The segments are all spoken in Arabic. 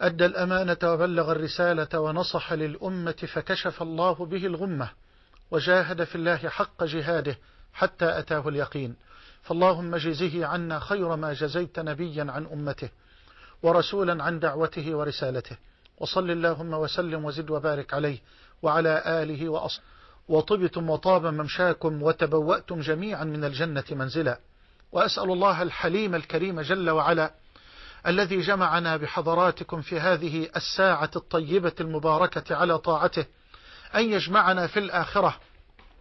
أدى الأمانة وبلغ الرسالة ونصح للأمة فكشف الله به الغمة وجاهد في الله حق جهاده حتى أتاه اليقين. فاللهم جزه عنا خير ما جزيت نبيا عن أمته ورسولا عن دعوته ورسالته. وصل اللهم وسلم وزد وبارك عليه وعلى آله وأصحابه وطبتم وطاب ممشاكم وتبوأتم جميعا من الجنة منزلا. وأسأل الله الحليم الكريم جل وعلا الذي جمعنا بحضراتكم في هذه الساعة الطيبة المباركة على طاعته أن يجمعنا في الآخرة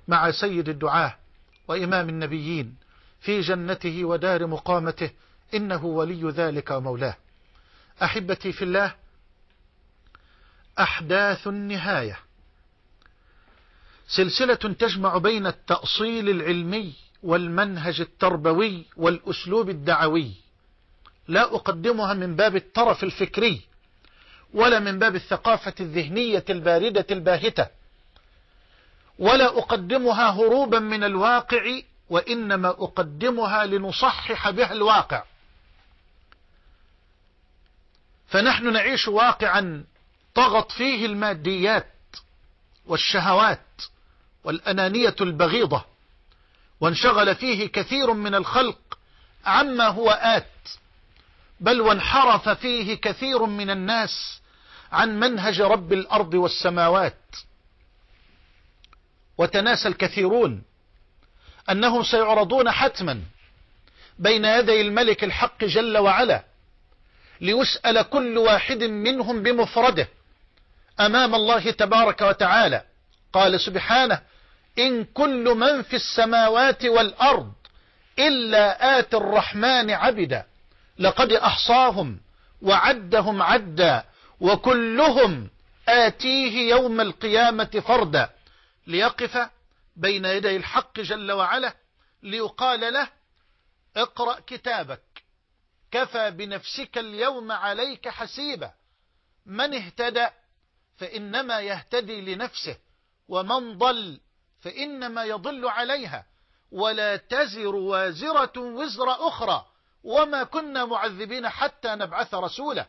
مع سيد الدعاة وإمام النبيين في جنته ودار مقامته إنه ولي ذلك ومولاه. أحبتي في الله أحداث النهاية. سلسلة تجمع بين التأصيل العلمي والمنهج التربوي والأسلوب الدعوي. لا أقدمها من باب الطرف الفكري ولا من باب الثقافة الذهنية الباردة الباهتة ولا أقدمها هروبا من الواقع وإنما أقدمها لنصحح بها الواقع. فنحن نعيش واقعا طغت فيه الماديات والشهوات والأنانية البغيضة وانشغل فيه كثير من الخلق عما هو آت. بل وانحرف فيه كثير من الناس عن منهج رب الأرض والسماوات. وتناسى الكثيرون أنهم سيعرضون حتما بين يدي الملك الحق جل وعلا ليسأل كل واحد منهم بمفرده أمام الله تبارك وتعالى. قال سبحانه إن كل من في السماوات والأرض إلا آت الرحمن عبدا. لقد أحصاهم وعدهم عدا وكلهم آتيه يوم القيامة فردا. ليقف بين يدي الحق جل وعلا ليقال له اقرأ كتابك كفى بنفسك اليوم عليك حسيبا. من اهتدى فإنما يهتدي لنفسه ومن ضل فإنما يضل عليها. ولا تزر وازرة وزر أخرى. وما كنا معذبين حتى نبعث رسولا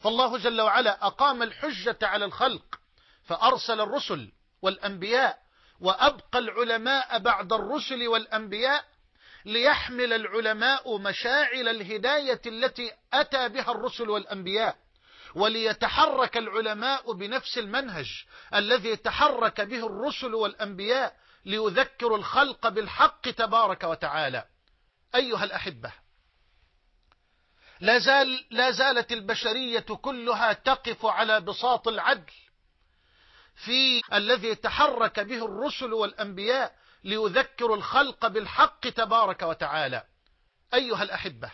فالله جل وعلا أقام الحجة على الخلق فأرسل الرسل والأنبياء وأبقى العلماء بعد الرسل والأنبياء ليحمل العلماء مشاعل الهداية التي أتى بها الرسل والأنبياء وليتحرك العلماء بنفس المنهج الذي تحرك به الرسل والأنبياء ليذكروا الخلق بالحق تبارك وتعالى. أيها الأحبة لا, زال لا زالت البشرية كلها تقف على بساط العدل في الذي تحرك به الرسل والأنبياء ليذكروا الخلق بالحق تبارك وتعالى. أيها الأحبة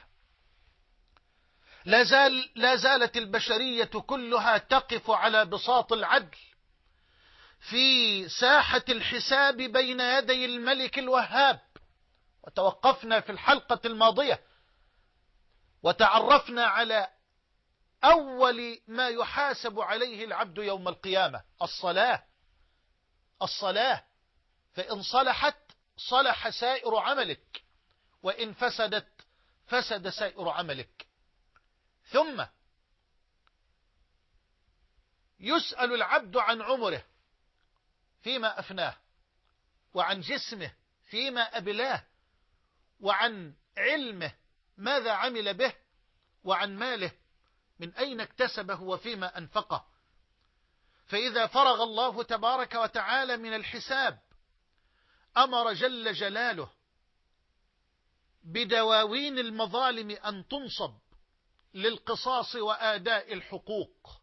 لا, زال لا زالت البشرية كلها تقف على بساط العدل في ساحة الحساب بين يدي الملك الوهاب وتوقفنا في الحلقة الماضية وتعرفنا على أول ما يحاسب عليه العبد يوم القيامة الصلاة. الصلاة فإن صلحت صلح سائر عملك. وإن فسدت فسد سائر عملك. ثم يسأل العبد عن عمره فيما أفناه وعن جسمه فيما أبلاه وعن علمه ماذا عمل به وعن ماله؟ من أين اكتسبه وفيما أنفقه؟ فإذا فرغ الله تبارك وتعالى من الحساب أمر جل جلاله بدواوين المظالم أن تنصب للقصاص وآداء الحقوق.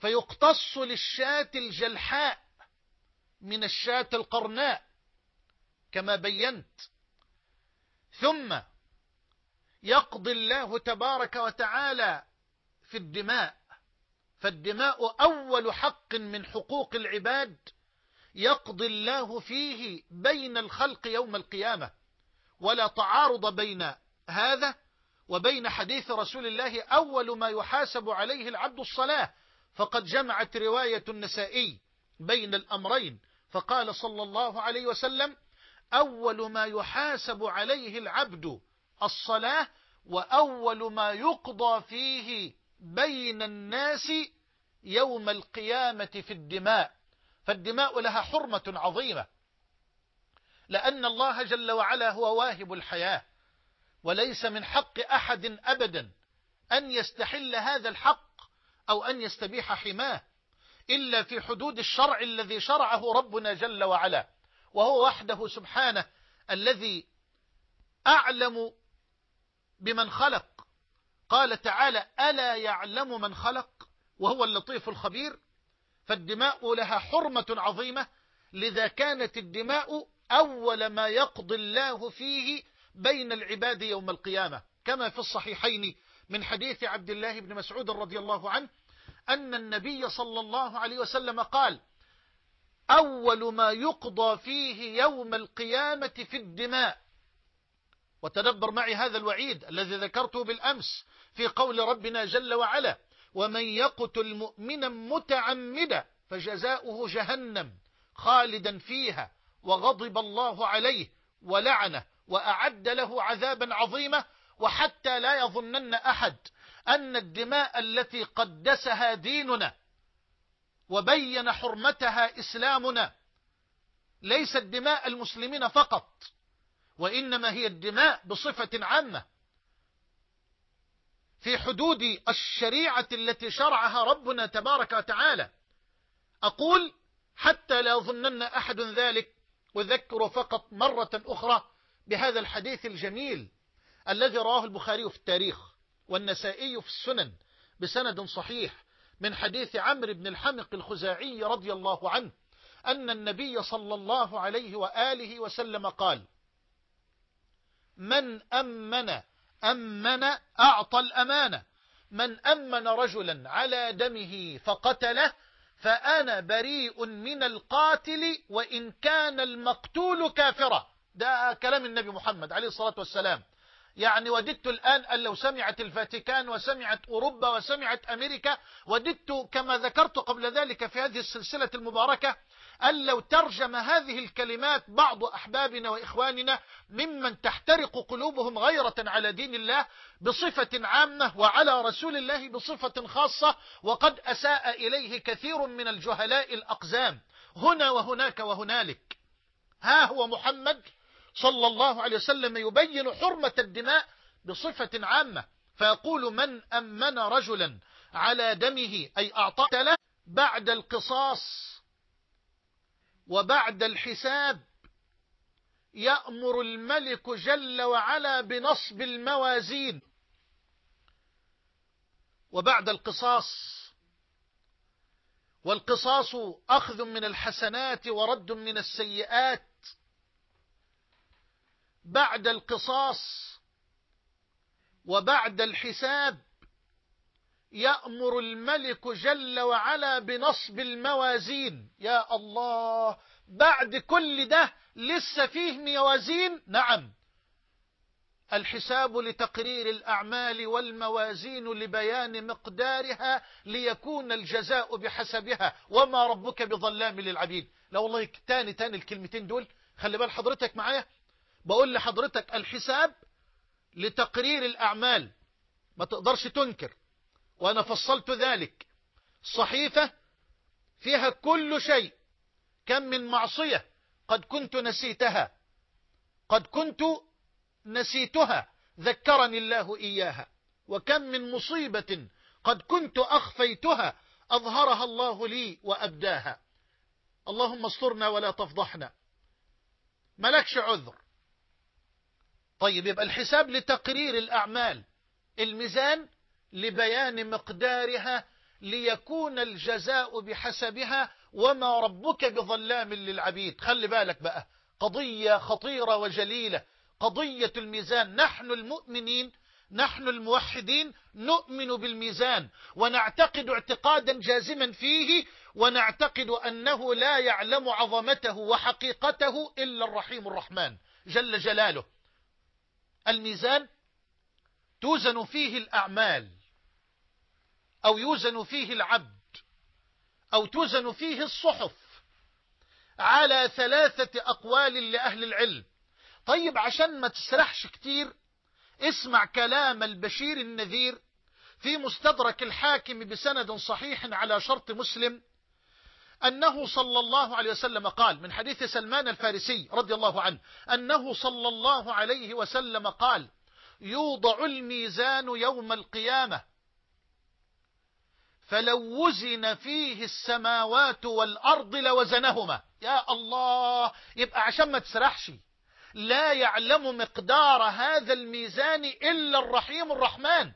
فيقتص للشاة الجلحاء من الشاة القرناء كما بينت ثم يقضي الله تبارك وتعالى في الدماء. فالدماء أول حق من حقوق العباد يقضي الله فيه بين الخلق يوم القيامة. ولا تعارض بين هذا وبين حديث رسول الله أول ما يحاسب عليه العبد الصلاة. فقد جمعت رواية النسائي بين الأمرين. فقال صلى الله عليه وسلم أول ما يحاسب عليه العبد الصلاة وأول ما يقضى فيه بين الناس يوم القيامة في الدماء. فالدماء لها حرمة عظيمة. لأن الله جل وعلا هو واهب الحياة. وليس من حق أحد أبدا أن يستحل هذا الحق أو أن يستبيح حماه. إلا في حدود الشرع الذي شرعه ربنا جل وعلا. وهو وحده سبحانه الذي أعلم بمن خلق. قال تعالى ألا يعلم من خلق؟ وهو اللطيف الخبير. فالدماء لها حرمة عظيمة. لذا كانت الدماء أول ما يقضي الله فيه بين العباد يوم القيامة. كما في الصحيحين من حديث عبد الله بن مسعود رضي الله عنه أن النبي صلى الله عليه وسلم قال أول ما يقضى فيه يوم القيامة في الدماء. وتدبر معي هذا الوعيد الذي ذكرته بالأمس في قول ربنا جل وعلا ومن يقتل مؤمنا متعمدا فجزاؤه جهنم خالدا فيها وغضب الله عليه ولعنه وأعد له عذابا عظيما وحتى لا يظنن أحد أن الدماء التي قدسها ديننا وبين حرمتها إسلامنا. ليست دماء المسلمين فقط وإنما هي الدماء بصفة عامة. في حدود الشريعة التي شرعها ربنا تبارك وتعالى أقول حتى لا يظنن أحد ذلك أذكر فقط مرة أخرى بهذا الحديث الجميل الذي رواه البخاري في التاريخ والنسائي في السنن بسند صحيح. من حديث عمرو بن الحمق الخزاعي رضي الله عنه أن النبي صلى الله عليه وآله وسلم قال من أمن أمن أعطى الأمانة. من أمن رجلا على دمه فقتله فأنا بريء من القاتل وإن كان المقتول كافرا. ده كلام النبي محمد عليه الصلاة والسلام. يعني وددت الآن أن لو سمعت الفاتيكان وسمعت أوروبا وسمعت أمريكا وددت كما ذكرت قبل ذلك في هذه السلسلة المباركة أن لو ترجم هذه الكلمات بعض أحبابنا وإخواننا ممن تحترق قلوبهم غيرة على دين الله بصفة عامة وعلى رسول الله بصفة خاصة وقد أساء إليه كثير من الجهلاء الأقزام هنا وهناك وهنالك. ها هو محمد صلى الله عليه وسلم يبين حرمة الدماء بصفة عامة. فيقول من أمن رجلا على دمه أي أعطاه له بعد القصاص وبعد الحساب يأمر الملك جل وعلا بنصب الموازين وبعد القصاص. والقصاص أخذ من الحسنات ورد من السيئات. بعد القصاص وبعد الحساب يأمر الملك جل وعلا بنصب الموازين. يا الله بعد كل ده لسه فيه موازين؟ نعم. الحساب لتقرير الأعمال والموازين لبيان مقدارها ليكون الجزاء بحسبها. وما ربك بظلام للعبيد. لا والله تاني تاني الكلمتين دول. خلي بال حضرتك معايا. بقول لحضرتك الحساب لتقرير الأعمال. ما تقدرش تنكر. وأنا فصلت ذلك. صحيفة فيها كل شيء. كم من معصية قد كنت نسيتها. قد كنت نسيتها. ذكرني الله إياها. وكم من مصيبة قد كنت أخفيتها. أظهرها الله لي وأبداها. اللهم استرنا ولا تفضحنا. ملكش عذر. طيب يبقى الحساب لتقرير الأعمال الميزان لبيان مقدارها ليكون الجزاء بحسبها وما ربك بظلام للعبيد. خلي بالك بقى قضية خطيرة وجليلة. قضية الميزان نحن المؤمنين نحن الموحدين نؤمن بالميزان ونعتقد اعتقادا جازما فيه ونعتقد أنه لا يعلم عظمته وحقيقته إلا الرحيم الرحمن جل جلاله. الميزان توزن فيه الأعمال أو يوزن فيه العبد أو توزن فيه الصحف على ثلاثة أقوال لأهل العلم. طيب عشان ما تسرحش كتير اسمع كلام البشير النذير في مستدرك الحاكم بسند صحيح على شرط مسلم أنه صلى الله عليه وسلم قال من حديث سلمان الفارسي رضي الله عنه أنه صلى الله عليه وسلم قال يوضع الميزان يوم القيامة فلو وزن فيه السماوات والأرض لوزنهما. يا الله يبقى عشان ما تسرحش. لا يعلم مقدار هذا الميزان إلا الرحيم الرحمن.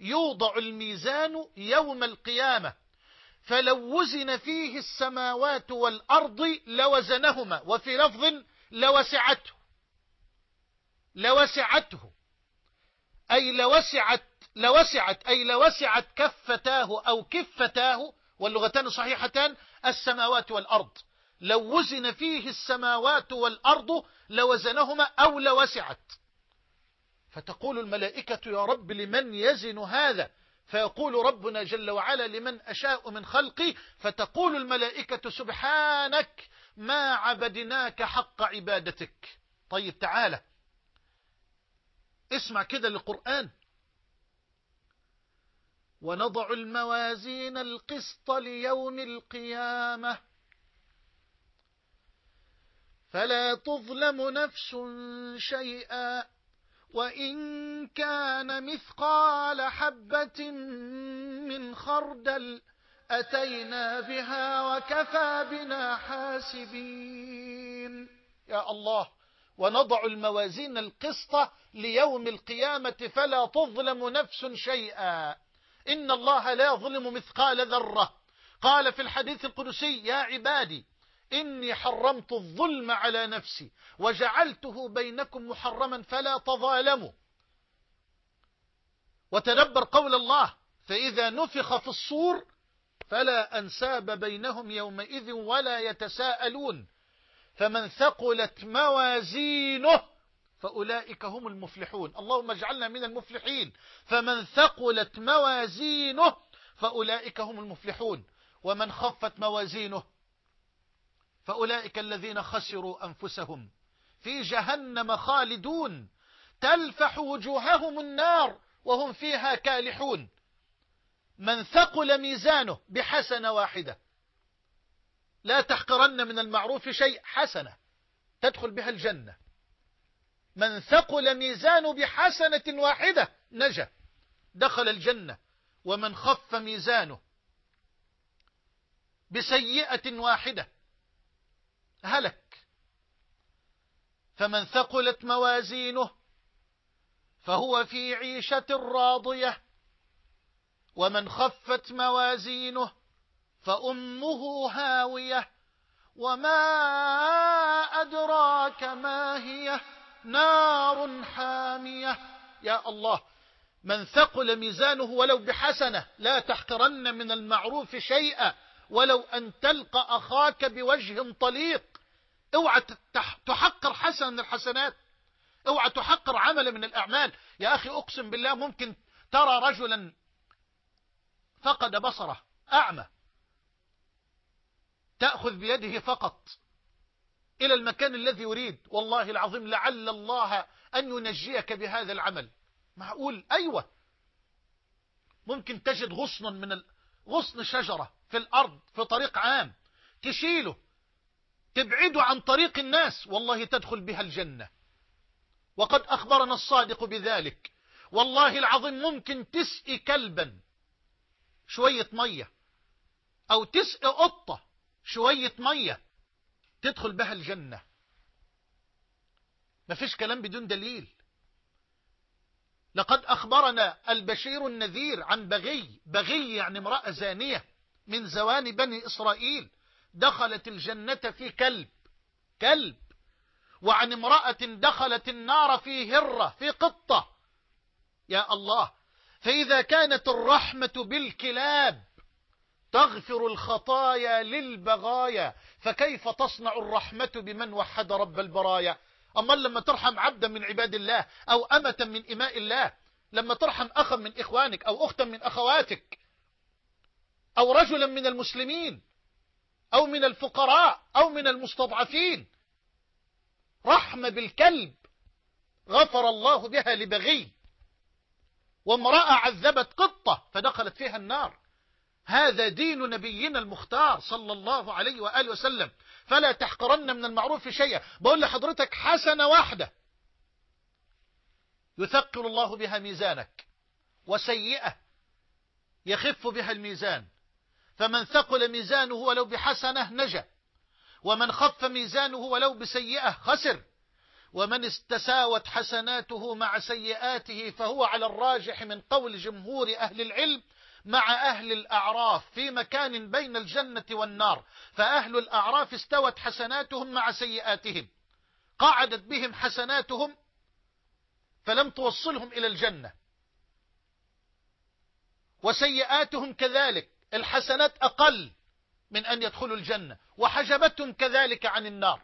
يوضع الميزان يوم القيامة فلو وزن فيه السماوات والأرض لوزنهما وفي لفظ لوسعته لوسعته أي لوسعت لوسعت أي لوسعت كفتاه أو كفتاه واللغتان صحيحتان السماوات والأرض. لو وزن فيه السماوات والأرض لوزنهما أو لوسعت. فتقول الملائكة يا رب لمن يزن هذا؟ فيقول ربنا جل وعلا لمن أشاء من خلقي فتقول الملائكة سبحانك ما عبدناك حق عبادتك. طيب تعالى. اسمع كده للقرآن. ونضع الموازين القسط ليوم القيامة. فلا تظلم نفس شيئا. وإن كان مثقال حبة من خردل أتينا بها وكفى بنا حاسبين. يا الله ونضع الموازين القسط ليوم القيامة فلا تظلم نفس شيئا. إن الله لا يظلم مثقال ذرة. قال في الحديث القدسي يا عبادي إني حرمت الظلم على نفسي وجعلته بينكم محرما فلا تظالموا. وتدبر قول الله فإذا نفخ في الصور فلا أنساب بينهم يومئذ ولا يتساءلون. فمن ثقلت موازينه فأولئك هم المفلحون. اللهم اجعلنا من المفلحين. فمن ثقلت موازينه فأولئك هم المفلحون. ومن خفت موازينه فأولئك الذين خسروا أنفسهم في جهنم خالدون تلفح وجوههم النار وهم فيها كالحون. من ثقل ميزانه بحسنة واحدة. لا تحقرن من المعروف شيء حسنة تدخل بها الجنة. من ثقل ميزانه بحسنة واحدة نجا دخل الجنة. ومن خف ميزانه بسيئة واحدة هلك. فمن ثقلت موازينه فهو في عيشة راضية. ومن خفت موازينه فأمه هاوية. وما أدراك ما هي؟ نار حامية. يا الله من ثقل ميزانه ولو بحسنة لا تحقرن من المعروف شيئا. ولو أن تلقى أخاك بوجه طليق اوعى تحقر حسنة من الحسنات اوعى تحقر عمل من الأعمال. يا أخي أقسم بالله ممكن ترى رجلا فقد بصره أعمى تأخذ بيده فقط إلى المكان الذي يريد. والله العظيم لعل الله أن ينجيك بهذا العمل. معقول؟ أيوة. ممكن تجد غصنا من غصن شجرة. في الأرض في طريق عام تشيله تبعده عن طريق الناس والله تدخل بها الجنة. وقد أخبرنا الصادق بذلك. والله العظيم ممكن تسقي كلبا شوية مية أو تسقي قطة شوية مية تدخل بها الجنة. ما فيش كلام بدون دليل. لقد أخبرنا البشير النذير عن بغي بغي يعني امرأة زانية. من زوان بني إسرائيل دخلت الجنة في كلب كلب. وعن امرأة دخلت النار في هرة في قطة. يا الله فإذا كانت الرحمة بالكلاب تغفر الخطايا للبغايا فكيف تصنع الرحمة بمن وحد رب البرايا؟ أما لما ترحم عبدا من عباد الله أو أمة من إماء الله لما ترحم أخا من إخوانك أو أختا من أخواتك أو رجلا من المسلمين أو من الفقراء أو من المستضعفين. رحمة بالكلب غفر الله بها لبغي. وامرأة عذبت قطة فدخلت فيها النار. هذا دين نبينا المختار صلى الله عليه وآله وسلم. فلا تحقرن من المعروف شيئا. بقول لحضرتك حسنة واحدة. يثقل الله بها ميزانك. وسيئة يخف بها الميزان. فمن ثقل ميزانه ولو بحسنة نجا. ومن خف ميزانه ولو بسيئة خسر. ومن استساوت حسناته مع سيئاته فهو على الراجح من قول جمهور أهل العلم مع أهل الأعراف في مكان بين الجنة والنار. فأهل الأعراف استوت حسناتهم مع سيئاتهم. قعدت بهم حسناتهم فلم توصلهم إلى الجنة. وسيئاتهم كذلك. الحسنات أقل من أن يدخلوا الجنة. وحجبتهم كذلك عن النار.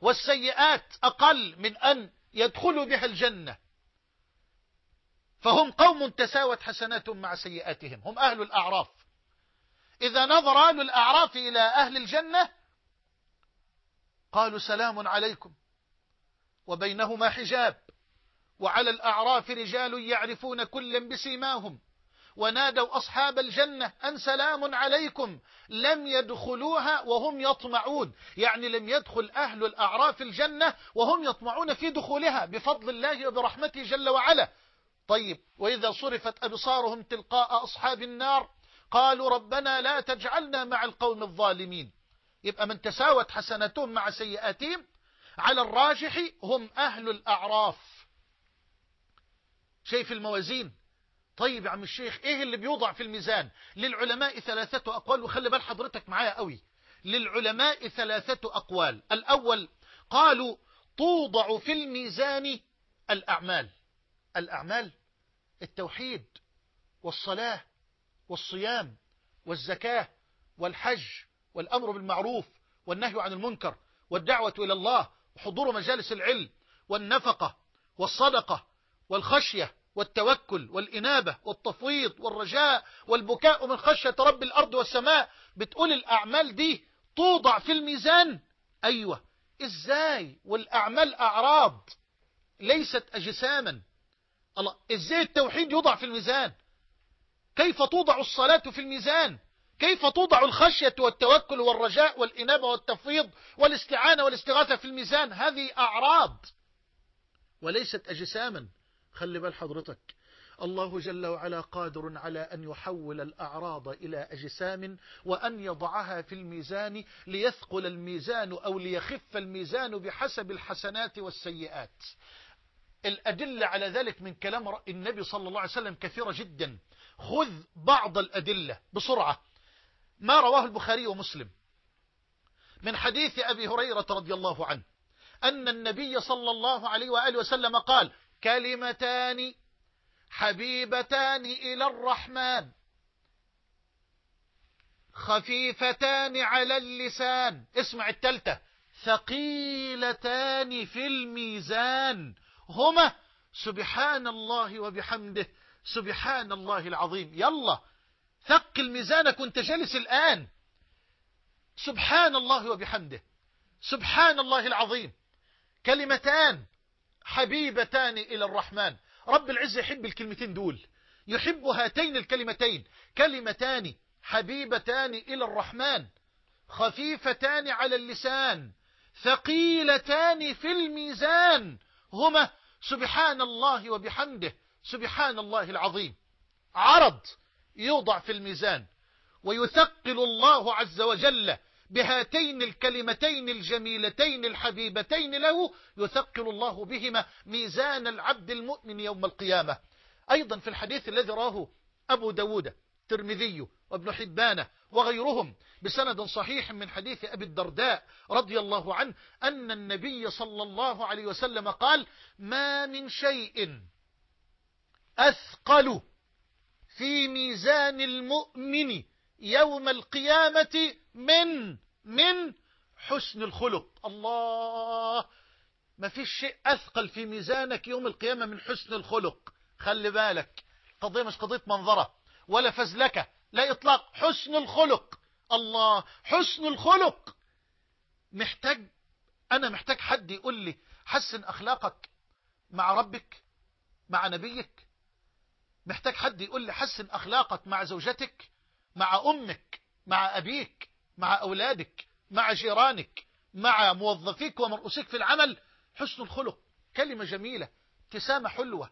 والسيئات أقل من أن يدخلوا بها الجنة. فهم قوم تساوت حسناتهم مع سيئاتهم. هم أهل الأعراف. إذا نظر أهل الأعراف إلى أهل الجنة قالوا سلام عليكم. وبينهما حجاب. وعلى الأعراف رجال يعرفون كلا بسيماهم. ونادوا أصحاب الجنة أن سلام عليكم. لم يدخلوها وهم يطمعون. يعني لم يدخل أهل الأعراف الجنة وهم يطمعون في دخولها بفضل الله وبرحمته جل وعلا. طيب وإذا صرفت أبصارهم تلقاء أصحاب النار قالوا ربنا لا تجعلنا مع القوم الظالمين. يبقى من تساوت حسناتهم مع سيئاتهم على الراجح هم أهل الأعراف. شايف الموازين؟ طيب يا عم الشيخ إيه اللي بيوضع في الميزان؟ للعلماء ثلاثة أقوال وخلي بال حضرتك معايا قوي. للعلماء ثلاثة أقوال. الأول قالوا توضع في الميزان الأعمال. الأعمال التوحيد والصلاة والصيام والزكاة والحج والأمر بالمعروف والنهي عن المنكر والدعوة إلى الله وحضور مجالس العلم والنفقة والصدقة والخشية والتوكل والإنابة والتفويض والرجاء والبكاء من خشية رب الأرض والسماء. بتقول الأعمال دي توضع في الميزان. أيوة. إزاي؟ والأعمال أعراض. ليست أجساما. الله إزاي التوحيد يوضع في الميزان؟ كيف توضع الصلاة في الميزان؟ كيف توضع الخشية والتوكل والرجاء والإنابة والتفويض والاستعانة والاستغاثة في الميزان؟ هذه أعراض. وليست أجساما. خلي بال حضرتك. الله جل وعلا قادر على أن يحول الأعراض إلى أجسام وأن يضعها في الميزان ليثقل الميزان أو ليخف الميزان بحسب الحسنات والسيئات. الأدلة على ذلك من كلام النبي صلى الله عليه وسلم كثيرة جدا. خذ بعض الأدلة بسرعة. ما رواه البخاري ومسلم. من حديث أبي هريرة رضي الله عنه أن النبي صلى الله عليه وآله وسلم قال كلمتان حبيبتان إلى الرحمن خفيفتان على اللسان. اسمع التالتة ثقيلتان في الميزان. هما سبحان الله وبحمده. سبحان الله العظيم. يلا ثقل ميزانك وانت جالس الآن. سبحان الله وبحمده. سبحان الله العظيم. كلمتان حبيبتان إلى الرحمن. رب العزة يحب الكلمتين دول. يحب هاتين الكلمتين. كلمتان حبيبتان إلى الرحمن. خفيفتان على اللسان. ثقيلتان في الميزان. هما سبحان الله وبحمده. سبحان الله العظيم. عرض يوضع في الميزان. ويثقل الله عز وجل بهاتين الكلمتين الجميلتين الحبيبتين له يثقل الله بهما ميزان العبد المؤمن يوم القيامة. أيضا في الحديث الذي راه أبو داود ترمذي وابن حبان وغيرهم بسند صحيح من حديث أبي الدرداء رضي الله عنه أن النبي صلى الله عليه وسلم قال ما من شيء أثقل في ميزان المؤمن يوم القيامة من من حسن الخلق. الله! ما فيش شيء أثقل في ميزانك يوم القيامة من حسن الخلق. خلي بالك قضية مش قضية منظرة ولا فزلكة لا إطلاق. حسن الخلق. الله! حسن الخلق. محتاج أنا محتاج حد يقول لي حسن أخلاقك مع ربك مع نبيك؟ محتاج حد يقول لي حسن أخلاقك مع زوجتك؟ مع أمك مع أبيك مع أولادك مع جيرانك مع موظفيك ومرؤوسيك في العمل. حسن الخلق كلمة جميلة ابتسامة حلوة.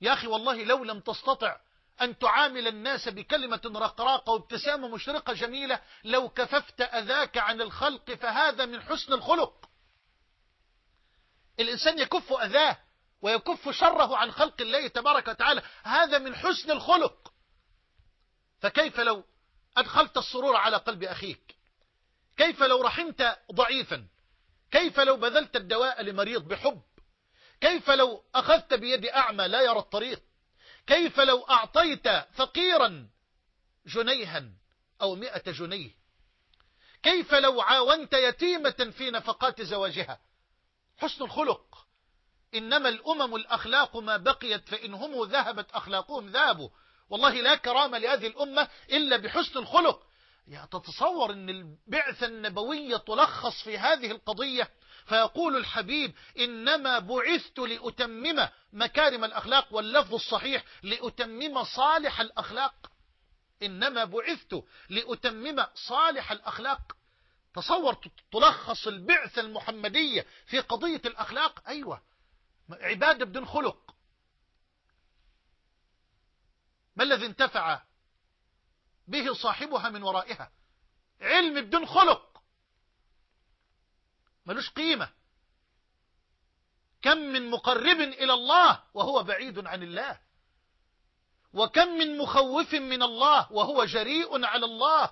يا أخي والله لو لم تستطع أن تعامل الناس بكلمة رقراقة وابتسامة مشرقة جميلة لو كففت أذاك عن الخلق فهذا من حسن الخلق. الإنسان يكف أذاه ويكف شره عن خلق الله تبارك وتعالى هذا من حسن الخلق. فكيف لو أدخلت السرور على قلب أخيك؟ كيف لو رحمت ضعيفا؟ كيف لو بذلت الدواء لمريض بحب؟ كيف لو أخذت بيد أعمى لا يرى الطريق؟ كيف لو أعطيت فقيرا جنيها أو مئة جنيه؟ كيف لو عاونت يتيمة في نفقات زواجها؟ حسن الخلق. إنما الأمم الأخلاق ما بقيت فإن هم ذهبت أخلاقهم ذهبوا والله لا كرامة لهذه الأمة إلا بحسن الخلق. يا تتصور أن البعثة النبوية تلخص في هذه القضية. فيقول الحبيب إنما بعثت لأتمم مكارم الأخلاق واللفظ الصحيح لأتمم صالح الأخلاق. إنما بعثت لأتمم صالح الأخلاق. تصور تلخص البعثة المحمدية في قضية الأخلاق؟ أيوة. عبادة بدون خلق. ما الذي انتفع به صاحبها من ورائها؟ علم بدون خلق. ملوش قيمة. كم من مقرب إلى الله وهو بعيد عن الله. وكم من مخوف من الله وهو جريء على الله.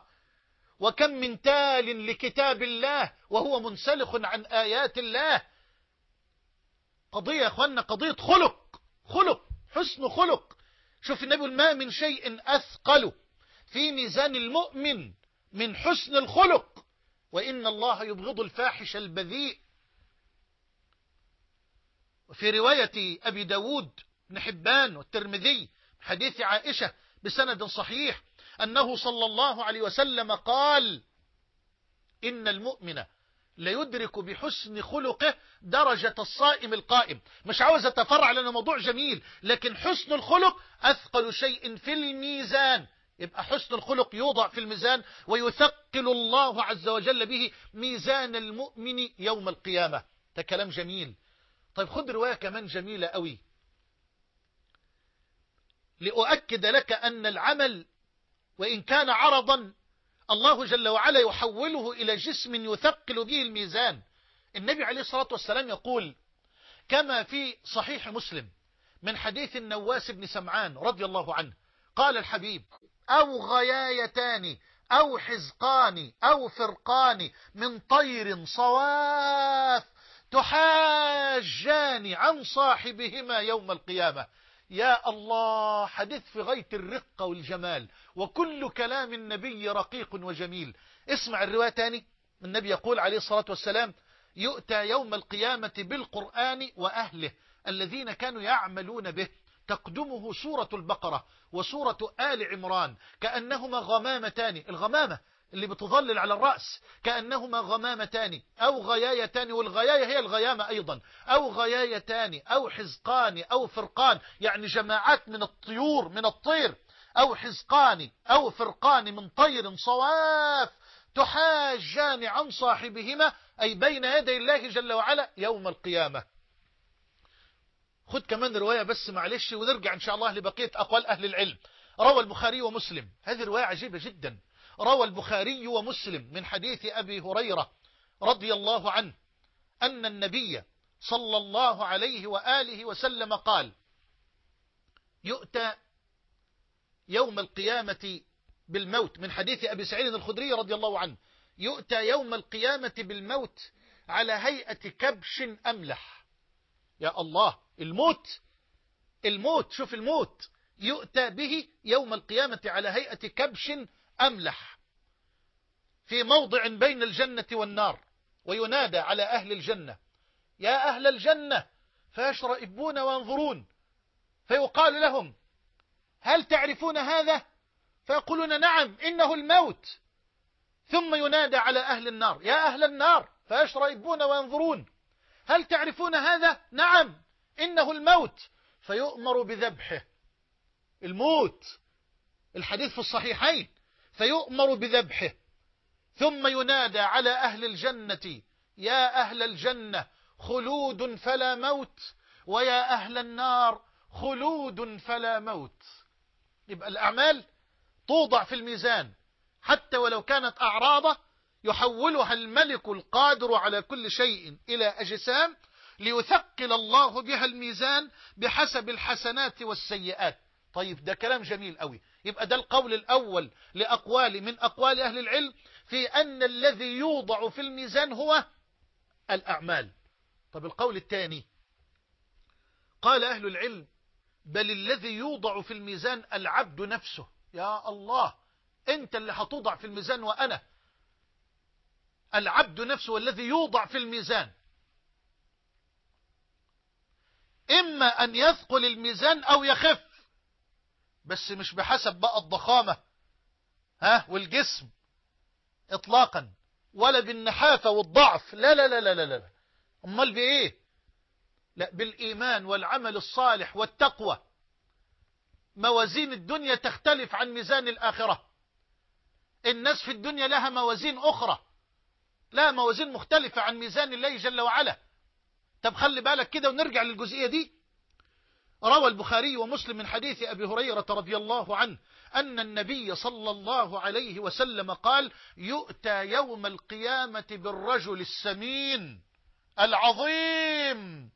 وكم من تال لكتاب الله وهو منسلخ عن آيات الله. قضية يا أخوانا قضية خلق. خلق حسن خلق. شوف النبي ما من شيء أثقل في ميزان المؤمن من حسن الخلق وإن الله يبغض الفاحش البذيء. وفي رواية أبي داود بن حبان والترمذي حديث عائشة بسند صحيح أنه صلى الله عليه وسلم قال إن المؤمن ليدرك بحسن خلقه درجة الصائم القائم. مش عاوز أتفرع لأنه موضوع جميل لكن حسن الخلق أثقل شيء في الميزان. يبقى حسن الخلق يوضع في الميزان ويثقل الله عز وجل به ميزان المؤمن يوم القيامة. ده كلام جميل. طيب خد رواية كمان جميلة قوي. لأؤكد لك أن العمل وإن كان عرضا الله جل وعلا يحوله إلى جسم يثقل به الميزان. النبي عليه الصلاة والسلام يقول كما في صحيح مسلم من حديث النواس بن سمعان رضي الله عنه قال الحبيب أو غيايتان أو حزقان أو فرقان من طير صواف تحاجان عن صاحبهما يوم القيامة. يا الله حديث في غاية الرقة والجمال وكل كلام النبي رقيق وجميل. اسمع الرواية تاني. النبي يقول عليه الصلاة والسلام يؤتى يوم القيامة بالقرآن وأهله الذين كانوا يعملون به. تقدمه سورة البقرة وسورة آل عمران كأنهما غمامتان. الغمامة اللي بتظلل على الرأس كأنهما غمامتان أو غيايتان والغياية هي الغيامة أيضا. أو غيايتان أو حزقان أو فرقان يعني جماعات من الطيور من الطير. أو حزقان أو فرقان من طير صواف تحاجان عن صاحبهما أي بين يدي الله جل وعلا يوم القيامة. خد كمان رواية بس معلش ونرجع إن شاء الله لبقية أقوال أهل العلم. روى البخاري ومسلم. هذه رواية عجيبة جدا. روى البخاري ومسلم من حديث أبي هريرة رضي الله عنه أن النبي صلى الله عليه وآله وسلم قال يؤتى يوم القيامة بالموت من حديث أبي سعيد الخدري رضي الله عنه يؤتى يوم القيامة بالموت على هيئة كبش أملح. يا الله الموت الموت شوف الموت. يؤتى به يوم القيامة على هيئة كبش أملح في موضع بين الجنة والنار وينادى على أهل الجنة يا أهل الجنة فيشرئبون وينظرون. فيقال لهم هل تعرفون هذا؟ فيقولون نعم إنه الموت. ثم ينادى على أهل النار يا أهل النار فيشرئبون وينظرون. هل تعرفون هذا؟ نعم إنه الموت. فيؤمر بذبحه. الموت الحديث في الصحيحين فيؤمر بذبحه. ثم ينادى على أهل الجنة يا أهل الجنة خلود فلا موت ويا أهل النار خلود فلا موت. يبقى الأعمال توضع في الميزان حتى ولو كانت أعراضة يحولها الملك القادر على كل شيء إلى أجسام ليثقل الله بها الميزان بحسب الحسنات والسيئات. طيب ده كلام جميل قوي. يبقى ده القول الأول لأقوال من أقوال أهل العلم في أن الذي يوضع في الميزان هو الأعمال. طب القول الثاني قال أهل العلم بل الذي يوضع في الميزان العبد نفسه. يا الله أنت اللي هتوضع في الميزان وأنا. العبد نفسه والذي يوضع في الميزان. إما أن يثقل الميزان أو يخف. بس مش بحسب بقى الضخامة ها والجسم إطلاقا ولا بالنحافة والضعف لا لا لا لا لا, لا. أمال بإيه؟ لا بالإيمان والعمل الصالح والتقوى. موازين الدنيا تختلف عن ميزان الآخرة. الناس في الدنيا لها موازين أخرى لها موازين مختلفة عن ميزان الله جل وعلا. طب خلي بالك كده ونرجع للجزئية دي. روى البخاري ومسلم من حديث أبي هريرة رضي الله عنه أن النبي صلى الله عليه وسلم قال يؤتى يوم القيامة بالرجل السمين العظيم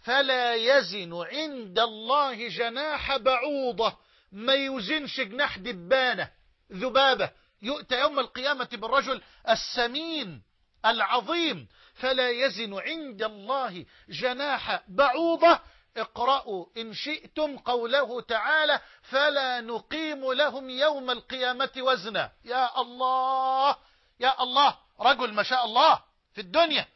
فلا يزن عند الله جناح بعوضة ما يوزنش جناح دبانة ذبابة. يؤتى يوم القيامة بالرجل السمين العظيم فلا يزن عند الله جناح بعوضة اقرأوا إن شئتم قوله تعالى فلا نقيم لهم يوم القيامة وزنا. يا الله يا الله رجل ما شاء الله في الدنيا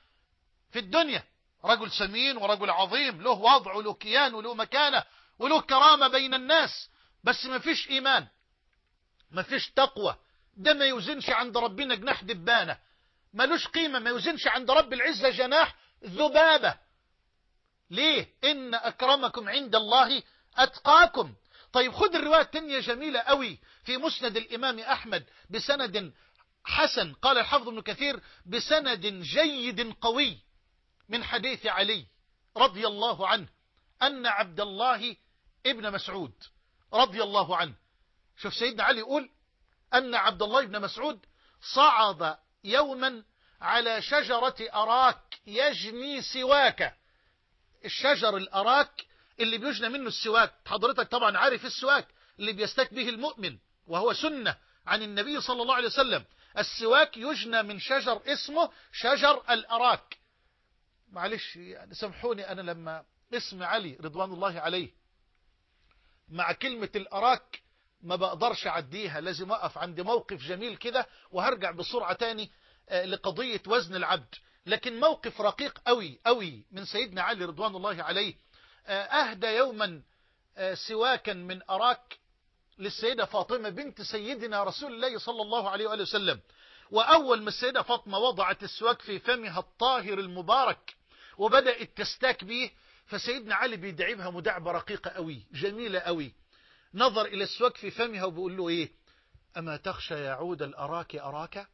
في الدنيا. رجل سمين ورجل عظيم له وضع وله كيان وله مكانة وله كرامة بين الناس. بس ما فيش إيمان ما فيش تقوى. ده ما يوزنش عند ربنا جناح دبانة. ملوش قيمة ما يوزنش عند رب العزة جناح ذبابة. ليه؟ إن أكرمكم عند الله أتقاكم. طيب خد الرواية التانية جميلة قوي في مسند الإمام أحمد بسند حسن. قال الحافظ ابن كثير بسند جيد قوي من حديث علي رضي الله عنه أن عبد الله ابن مسعود رضي الله عنه. شوف سيدنا علي يقول أن عبد الله بن مسعود صعد يوما على شجرة أراك يجني سواك. الشجر الأراك اللي بيجنى منه السواك. حضرتك طبعا عارف السواك اللي بيستك به المؤمن وهو سنة عن النبي صلى الله عليه وسلم. السواك يجنى من شجر اسمه شجر الأراك. معلش يعني سامحوني أنا لما اسم علي رضوان الله عليه مع كلمة الأراك ما بقدرش أعديها. لازم أقف عند موقف جميل كده وهرجع بسرعة تاني لقضية وزن العبد. لكن موقف رقيق قوي قوي من سيدنا علي رضوان الله عليه. أهدى يوما سواكا من أراك للسيدة فاطمة بنت سيدنا رسول الله صلى الله عليه وآله وسلم. وأول ما السيدة فاطمة وضعت السواك في فمها الطاهر المبارك وبدأت تستاك به فسيدنا علي بيدعي بها مداعبة رقيقة قوي جميلة قوي نظر إلى السواك في فمها وبيقول له إيه؟ أما تخشى يا عود الأراك أراك؟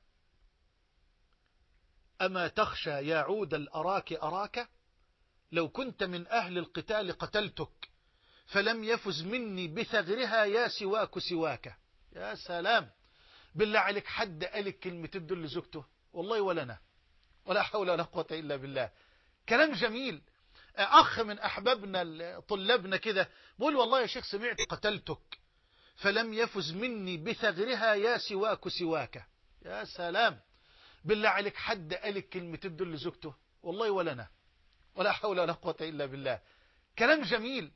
أما تخشى يا عود الأراك أراك؟ لو كنت من أهل القتال قتلتك فلم يفز مني بثغرها يا سواك سواك. يا سلام! بالله عليك حد قالك كلمة تدل لزوجته؟ زوجته؟ والله ولا, أنا. ولا حول ولا قوة إلا بالله. كلام جميل. أخ من أحبابنا طلابنا كده بقول والله يا شيخ سمعت قتلتك فلم يفز مني بثغرها يا سواك سواك. يا سلام! بالله عليك حد قالك كلمة تدل لزوجته؟ والله ولا أنا. ولا حول ولا قوة إلا بالله. كلام جميل.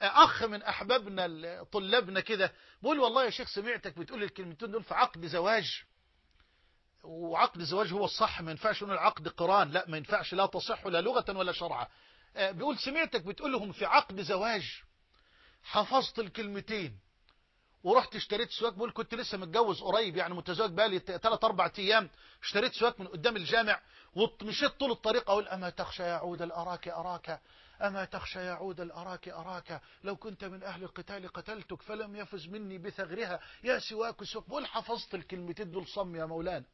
أخ من أحبابنا طلابنا كده بقول والله يا شيخ سمعتك بتقول الكلمتين دول في عقد زواج. وعقد الزواج هو الصح ما ينفعش نقول العقد قران. لا ما ينفعش لا تصح لا لغة ولا شرعا. بيقول سمعتك بتقول لهم في عقد زواج حفظت الكلمتين. ورحت اشتريت سواك بقول كنت لسه متجوز قريب يعني متزوج بقالي 3 4 أيام. اشتريت سواك من قدام الجامع ومشيت طول الطريق أقول أما تخشى يا عود الأراك أراك أما تخشى يا عود الأراك أراك. لو كنت من أهل القتال قتلتك فلم يفز مني بثغرها. يا سواك سواك بقول حفظت الكلمتين دول صم يا مولانا.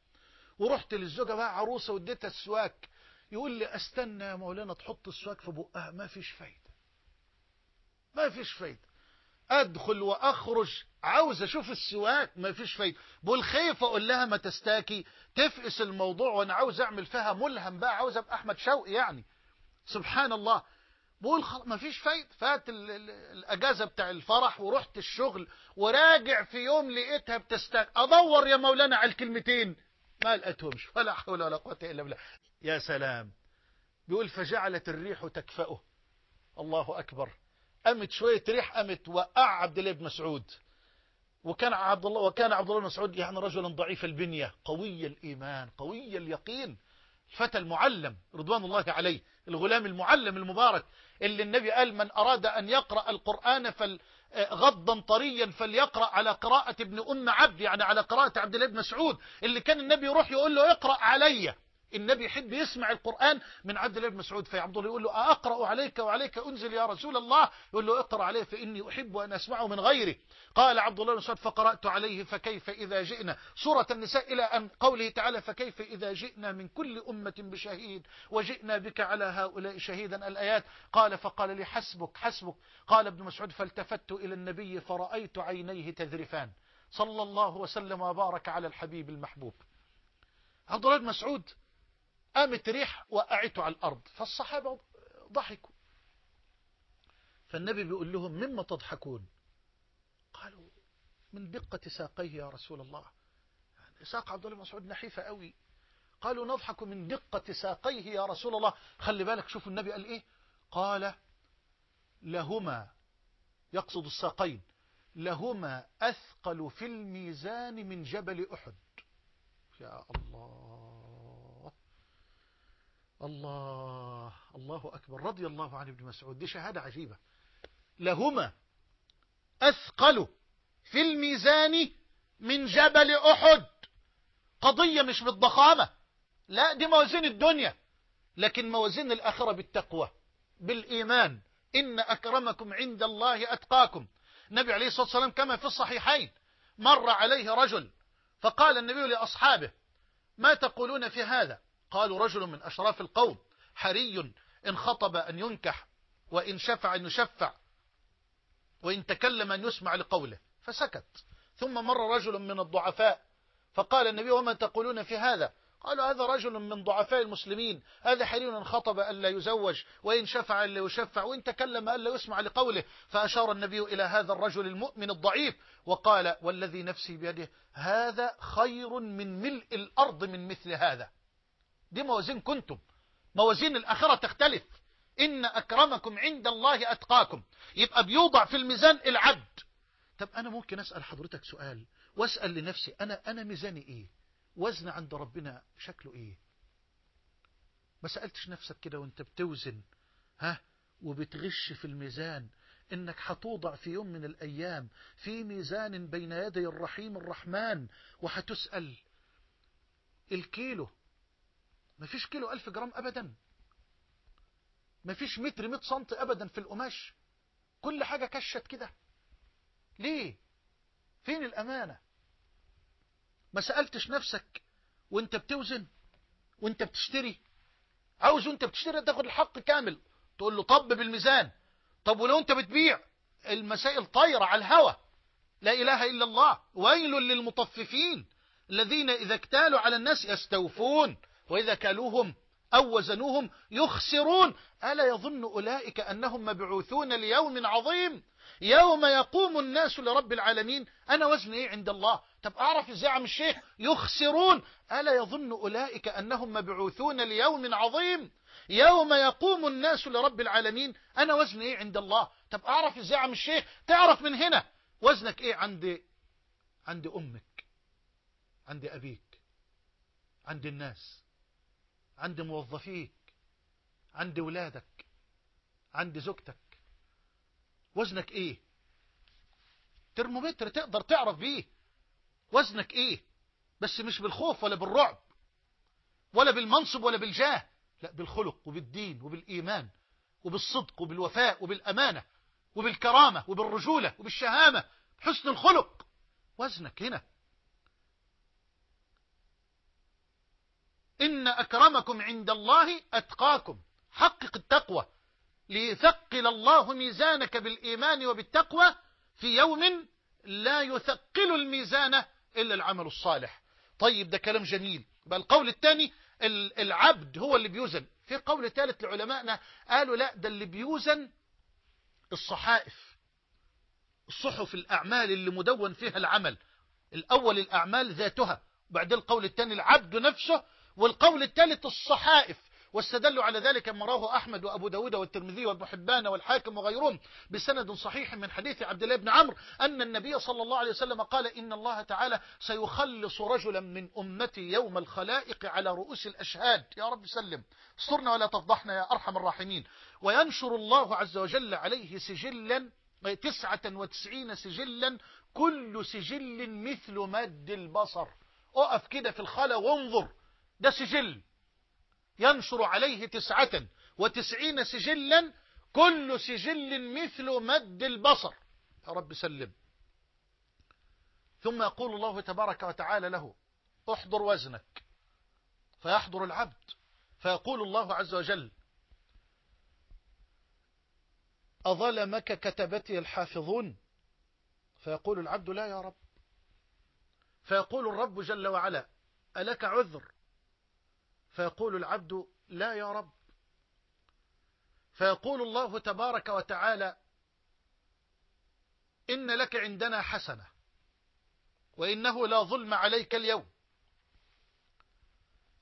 ورحت للزوجة بقى عروسة واديتها السواك يقول لي أستنى يا مولانا تحط السواك في بقها ما فيش فايدة. ما فيش فايدة. أدخل وأخرج عاوز أشوف السواك ما فيش فايدة. بقول خايف أقول لها ما تستاكي تفقس الموضوع وأنا عاوز أعمل فيها ملهم بقى عاوز أبقى أحمد شوقي يعني. سبحان الله. بقول ما فيش فايدة. فات الأجازة بتاع الفرح ورحت الشغل وراجع في يوم لقيتها بتستاك أدور يا مولانا على الكلمتين. ما لقيتهمش ولا حول ولا قوة إلا بالله. يا سلام. بيقول فجعلت الريح تكفأه. الله أكبر. قامت شوية ريح قامت وقع عبد الله بن مسعود. وكان عبد الله وكان عبد الله بن مسعود يعني رجلا ضعيف البنية قوي الإيمان قوي اليقين. الفتى المعلم رضوان الله عليه الغلام المعلم المبارك اللي النبي قال من أراد أن يقرأ القرآن فل غضا طريا فليقرأ على قراءة ابن أم عبد يعني على قراءة عبد الله بن مسعود اللي كان النبي يروح يقول له اقرأ عليّ. النبي يحب يسمع القرآن من عبد الله بن مسعود. فعبد الله يقول له أقرأ عليك وعليك أنزل يا رسول الله؟ يقول له اقرأ عليه فإني أحب أن أسمعه من غيري قال عبد الله بن مسعود فقرأت عليه فكيف إذا جئنا؟ سورة النساء إلى أن قوله تعالى فكيف إذا جئنا من كل أمة بشهيد وجئنا بك على هؤلاء شهيدا الآيات؟ قال فقال لي حسبك حسبك. قال ابن مسعود فالتفت إلى النبي فرأيت عينيه تذرفان. صلى الله وسلم وبارك على الحبيب المحبوب. عبد الله بن مسعود قامت ريح وقعته على الأرض. فالصحابة ضحكوا. فالنبي بيقول لهم مما تضحكون؟ قالوا من دقة ساقيه يا رسول الله. يعني ساق عبد الله مسعود نحيفة قوي. قالوا نضحك من دقة ساقيه يا رسول الله. خلي بالك شوفوا النبي قال إيه؟ قال لهما يقصد الساقين لهما أثقل في الميزان من جبل أحد. يا الله. الله الله أكبر رضي الله عن ابن مسعود. دي شهادة عجيبة. لهما أثقل في الميزان من جبل أحد. قضية مش بالضخامة. لا دي موازين الدنيا. لكن موازين الآخرة بالتقوى بالإيمان. إن أكرمكم عند الله أتقاكم. النبي عليه الصلاة والسلام كما في الصحيحين مر عليه رجل فقال النبي لأصحابه ما تقولون في هذا؟ قالوا رجل من أشراف القوم حري إن خطب أن ينكح وإن شفع أن يشفع وإن تكلم أن يسمع لقوله فسكت. ثم مر رجل من الضعفاء فقال النبي وما تقولون في هذا؟ قالوا هذا رجل من ضعفاء المسلمين هذا حري إن خطب ألا يزوج وإن شفع ألا يشفع وإن تكلم ألا يسمع لقوله. فأشار النبي إلى هذا الرجل المؤمن الضعيف وقال والذي نفسي بيده هذا خير من ملء الأرض من مثل هذا. دي موازين كنتم. موازين الآخرة تختلف. إن أكرمكم عند الله أتقاكم. يبقى بيوضع في الميزان العبد. طب أنا ممكن أسأل حضرتك سؤال وأسأل لنفسي أنا أنا ميزاني إيه؟ وزن عند ربنا شكله إيه؟ ما سألتش نفسك كده وأنت بتوزن ها؟ وبتغش في الميزان. إنك هتوضع في يوم من الأيام في ميزان بين يدي الرحيم الرحمن وهتسأل الكيلو مفيش كيلو ألف جرام أبدا. مفيش متر مئة سنت أبدا في القماش. كل حاجة كشت كده. ليه؟ فين الأمانة؟ ما سألتش نفسك وأنت بتوزن وأنت بتشتري. عاوز وأنت بتشتري تاخد الحق كامل. تقول له طب بالميزان. طب ولو أنت بتبيع المسائل طايرة على الهوى لا إله إلا الله. ويل للمطففين الذين إذا اكتالوا على الناس يستوفون. وإذا كالوهم أو وزنوهم يخسرون ألا يظن أولئك أنهم مبعوثون ليوم عظيم؟ يوم يقوم الناس لرب العالمين أنا وزني إيه عند الله؟ طب أعرف إزاي عم الشيخ؟ يخسرون. ألا يظن أولئك أنهم مبعوثون ليوم عظيم؟ يوم يقوم الناس لرب العالمين أنا وزني إيه عند الله؟ طب أعرف إزاي عم الشيخ؟ تعرف من هنا. وزنك إيه عند عند أمك عند أبيك عند الناس؟ عند موظفيك عند ولادك عند زوجتك. وزنك إيه؟ ترمومتر تقدر تعرف بيه. وزنك إيه؟ بس مش بالخوف ولا بالرعب ولا بالمنصب ولا بالجاه لا بالخلق وبالدين وبالإيمان وبالصدق وبالوفاء وبالأمانة وبالكرامة وبالرجولة وبالشهامة بحسن الخلق. وزنك هنا. إن أكرمكم عند الله أتقاكم. حقق التقوى. ليثقل الله ميزانك بالإيمان وبالتقوى في يوم لا يثقل الميزان إلا العمل الصالح. طيب ده كلام جميل. بل القول الثاني العبد هو اللي بيوزن. في قول ثالث لعلمائنا قالوا لا ده اللي بيوزن الصحائف. الصحف الأعمال اللي مدون فيها العمل. الأول الأعمال ذاتها وبعدين القول الثاني العبد نفسه والقول الثالث الصحائف واستدلوا على ذلك ما رواه أحمد وأبو داود والترمذي وابن حبان والحاكم وغيرهم بسند صحيح من حديث عبد الله بن عمرو أن النبي صلى الله عليه وسلم قال إن الله تعالى سيخلص رجلا من أمتي يوم الخلائق على رؤوس الأشهاد. يا رب سلم. استرنا ولا تفضحنا يا أرحم الراحمين. وينشر الله عز وجل عليه سجلا تسعة وتسعين سجلا كل سجل مثل مد البصر. أقف كده في الخلا وانظر. ده سجل. ينشر عليه تسعة وتسعين سجلا كل سجل مثل مد البصر. يا رب سلم. ثم يقول الله تبارك وتعالى له احضر وزنك. فيحضر العبد. فيقول الله عز وجل أظلمك كتبتي الحافظون؟ فيقول العبد لا يا رب. فيقول الرب جل وعلا ألك عذر؟ فيقول العبد لا يا رب. فيقول الله تبارك وتعالى إن لك عندنا حسنة وإنه لا ظلم عليك اليوم.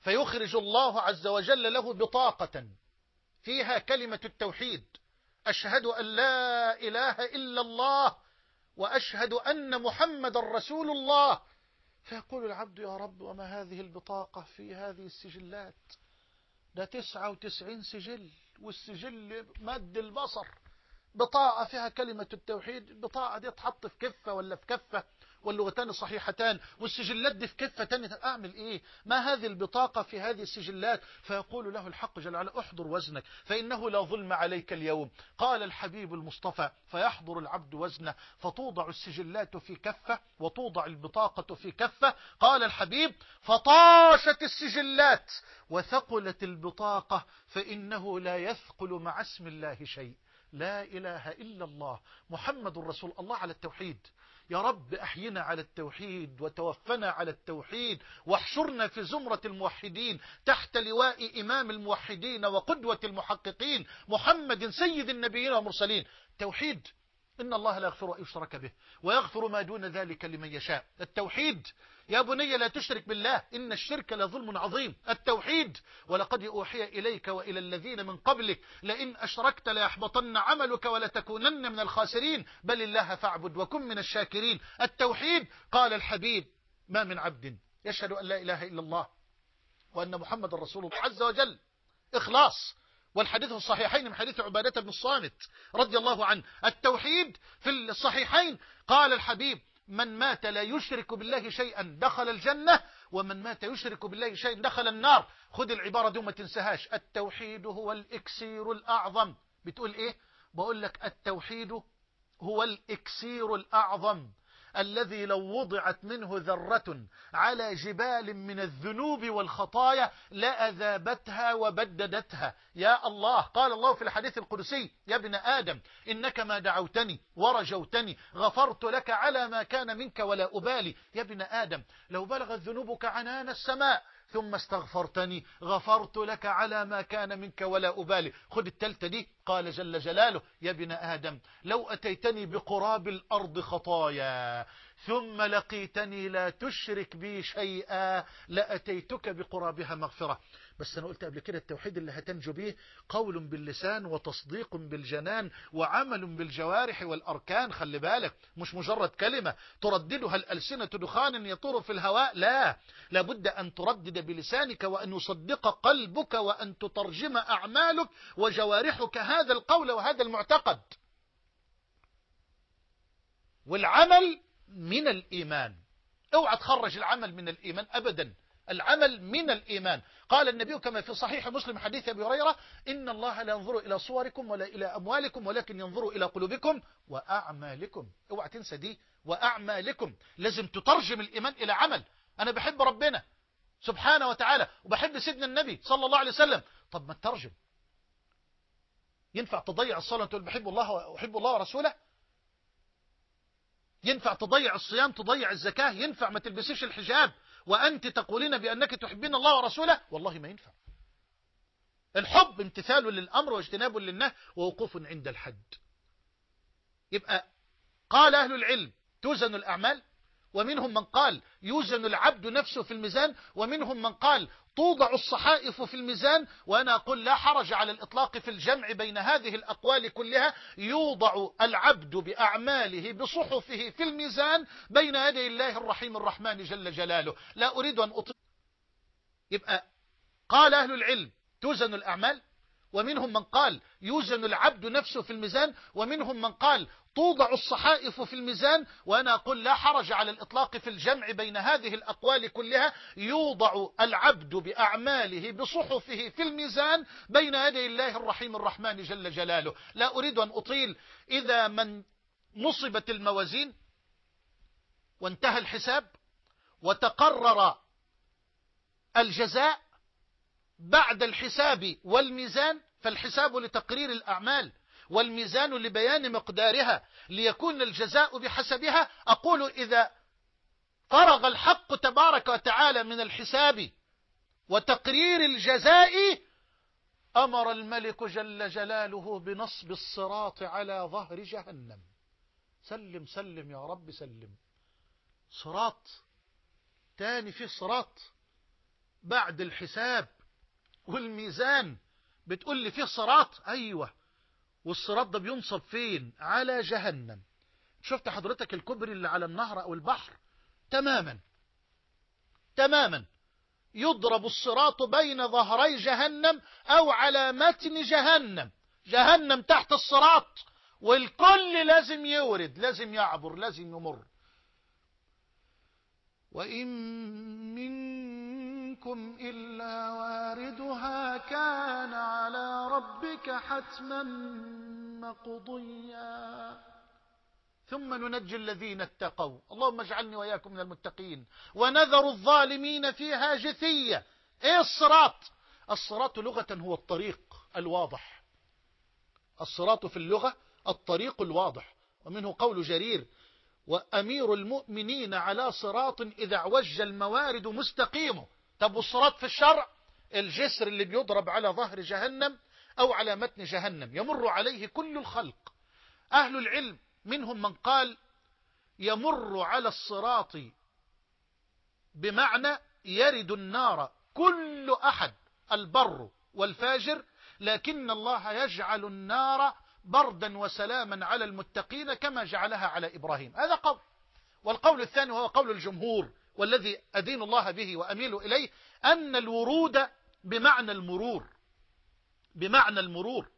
فيخرج الله عز وجل له بطاقة فيها كلمة التوحيد. أشهد أن لا إله إلا الله وأشهد أن محمد رسول الله فيقول العبد يا رب وما هذه البطاقة في هذه السجلات؟ ده تسعة وتسعين سجل والسجل مد البصر. بطاقة فيها كلمة التوحيد البطاقة دي تحط في كفة ولا في كفة. واللغتان صحيحتان والسجلات دي في كفة تانية أعمل إيه؟ ما هذه البطاقة في هذه السجلات؟ فيقول له الحق جل وعلا احضر وزنك فإنه لا ظلم عليك اليوم. قال الحبيب المصطفى فيحضر العبد وزنه فتوضع السجلات في كفة وتوضع البطاقة في كفة. قال الحبيب فطاشت السجلات وثقلت البطاقة فإنه لا يثقل مع اسم الله شيء. لا إله إلا الله. محمد رسول الله على التوحيد. يا رب أحينا على التوحيد وتوفنا على التوحيد واحشرنا في زمرة الموحدين تحت لواء إمام الموحدين وقدوة المحققين محمد سيد النبيين والمرسلين. توحيد إن الله لا يغفر أن يشرك به ويغفر ما دون ذلك لمن يشاء. التوحيد يا بني لا تشرك بالله إن الشرك لظلم عظيم. التوحيد ولقد أوحي إليك وإلى الذين من قبلك لئن أشركت ليحبطن عملك ولتكونن من الخاسرين. بل الله فاعبد وكن من الشاكرين. التوحيد قال الحبيب ما من عبد يشهد أن لا إله إلا الله وأن محمد رسول الله عز وجل. إخلاص والحديث الصحيحين من حديث عبادة بن الصامت رضي الله عنه. التوحيد في الصحيحين. قال الحبيب من مات لا يشرك بالله شيئا دخل الجنة ومن مات يشرك بالله شيئا دخل النار. خذ العبارة دي وما تنساهاش التوحيد هو الإكسير الأعظم. بتقول إيه؟ بقول لك التوحيد هو الإكسير الأعظم. الذي لو وضعت منه ذرة على جبال من الذنوب والخطايا لأذابتها وبددتها. يا الله قال الله في الحديث القدسي يا ابن آدم إنك ما دعوتني ورجوتني غفرت لك على ما كان منك ولا أبالي. يا ابن آدم لو بلغت ذنوبك عنان السماء ثم استغفرتني غفرت لك على ما كان منك ولا أبالي. خذ التالتة دي قال جل جلاله يا ابن آدم لو أتيتني بقراب الأرض خطايا ثم لقيتني لا تشرك بي شيئا لأتيتك بقرابها مغفرة. بس أنا قلت قبل كده التوحيد اللي هتنجو به قول باللسان وتصديق بالجنان وعمل بالجوارح والأركان خلي بالك مش مجرد كلمة. ترددها الألسنة دخانا يطور في الهواء؟ لا. لابد أن تردد بلسانك وأن يصدق قلبك وأن تترجم أعمالك وجوارحك هذا القول وهذا المعتقد. والعمل من الإيمان. أوعى تخرج العمل من الإيمان أبدا. العمل من الإيمان. قال النبي كما في صحيح مسلم حديث أبي هريرة إن الله لا ينظر إلى صوركم ولا إلى أموالكم ولكن ينظر إلى قلوبكم وأعمالكم. أوعى تنسى دي وأعمالكم. لازم تترجم الإيمان إلى عمل. أنا بحب ربنا سبحانه وتعالى وبحب سيدنا النبي صلى الله عليه وسلم. طب ما تترجم. ينفع تضيع الصلاة تقول بحب الله وأحب الله ورسوله؟ ينفع تضيع الصيام تضيع الزكاة؟ ينفع ما تلبسيش الحجاب؟ وأنت تقولين بأنك تحبين الله ورسوله والله ما ينفع. الحب امتثال للأمر واجتناب للنهي ووقوف عند الحد. يبقى قال أهل العلم توزن الأعمال؟ ومنهم من قال يوزن العبد نفسه في الميزان ومنهم من قال توضع الصحائف في الميزان وأنا أقول لا حرج على الإطلاق في الجمع بين هذه الأقوال كلها يوضع العبد بأعماله بصحفه في الميزان بين يدي الله الرحيم الرحمن جل جلاله. لا أريد أن أطلق يبقى قال أهل العلم توزن الأعمال؟ ومنهم من قال يوزن العبد نفسه في الميزان ومنهم من قال توضع الصحائف في الميزان وأنا أقول لا حرج على الإطلاق في الجمع بين هذه الأقوال كلها يوضع العبد بأعماله بصحفه في الميزان بين يدي الله الرحيم الرحمن جل جلاله. لا أريد أن أطيل. إذا من نصبت الموازين وانتهى الحساب وتقرر الجزاء بعد الحساب والميزان فالحساب لتقرير الأعمال والميزان لبيان مقدارها ليكون الجزاء بحسبها. أقول إذا فرغ الحق تبارك وتعالى من الحساب وتقرير الجزاء أمر الملك جل جلاله بنصب الصراط على ظهر جهنم. سلم سلم يا رب سلم. صراط تاني فيه صراط. بعد الحساب والميزان بتقول لي فيه صراط؟ أيوة. والصراط ده بينصب فين؟ على جهنم. شفت حضرتك الكبري اللي على النهر أو البحر؟ تماما. تماما. يضرب الصراط بين ظهري جهنم أو على متن جهنم. جهنم تحت الصراط. والكل لازم يورد لازم يعبر لازم يمر. وإن منكم إلا واردها كان على ربك حتما مقضيا. ثم ننجي الذين اتقوا. اللهم اجعلني وإياكم من المتقين. ونذر الظالمين فيها جثية إيه الصراط؟ الصراط لغة هو الطريق الواضح. الصراط في اللغة الطريق الواضح. ومنه قول جرير وأمير المؤمنين على صراط إذا اعوج الموارد مستقيم طب والصراط في الشرع؟ الجسر اللي بيضرب على ظهر جهنم أو على متن جهنم يمر عليه كل الخلق. أهل العلم منهم من قال يمر على الصراط بمعنى يرد النار كل أحد البر والفاجر لكن الله يجعل النار بردا وسلاما على المتقين كما جعلها على إبراهيم. هذا قول. والقول الثاني وهو قول الجمهور. والذي أدين الله به وأميل إليه أن الورود بمعنى المرور بمعنى المرور.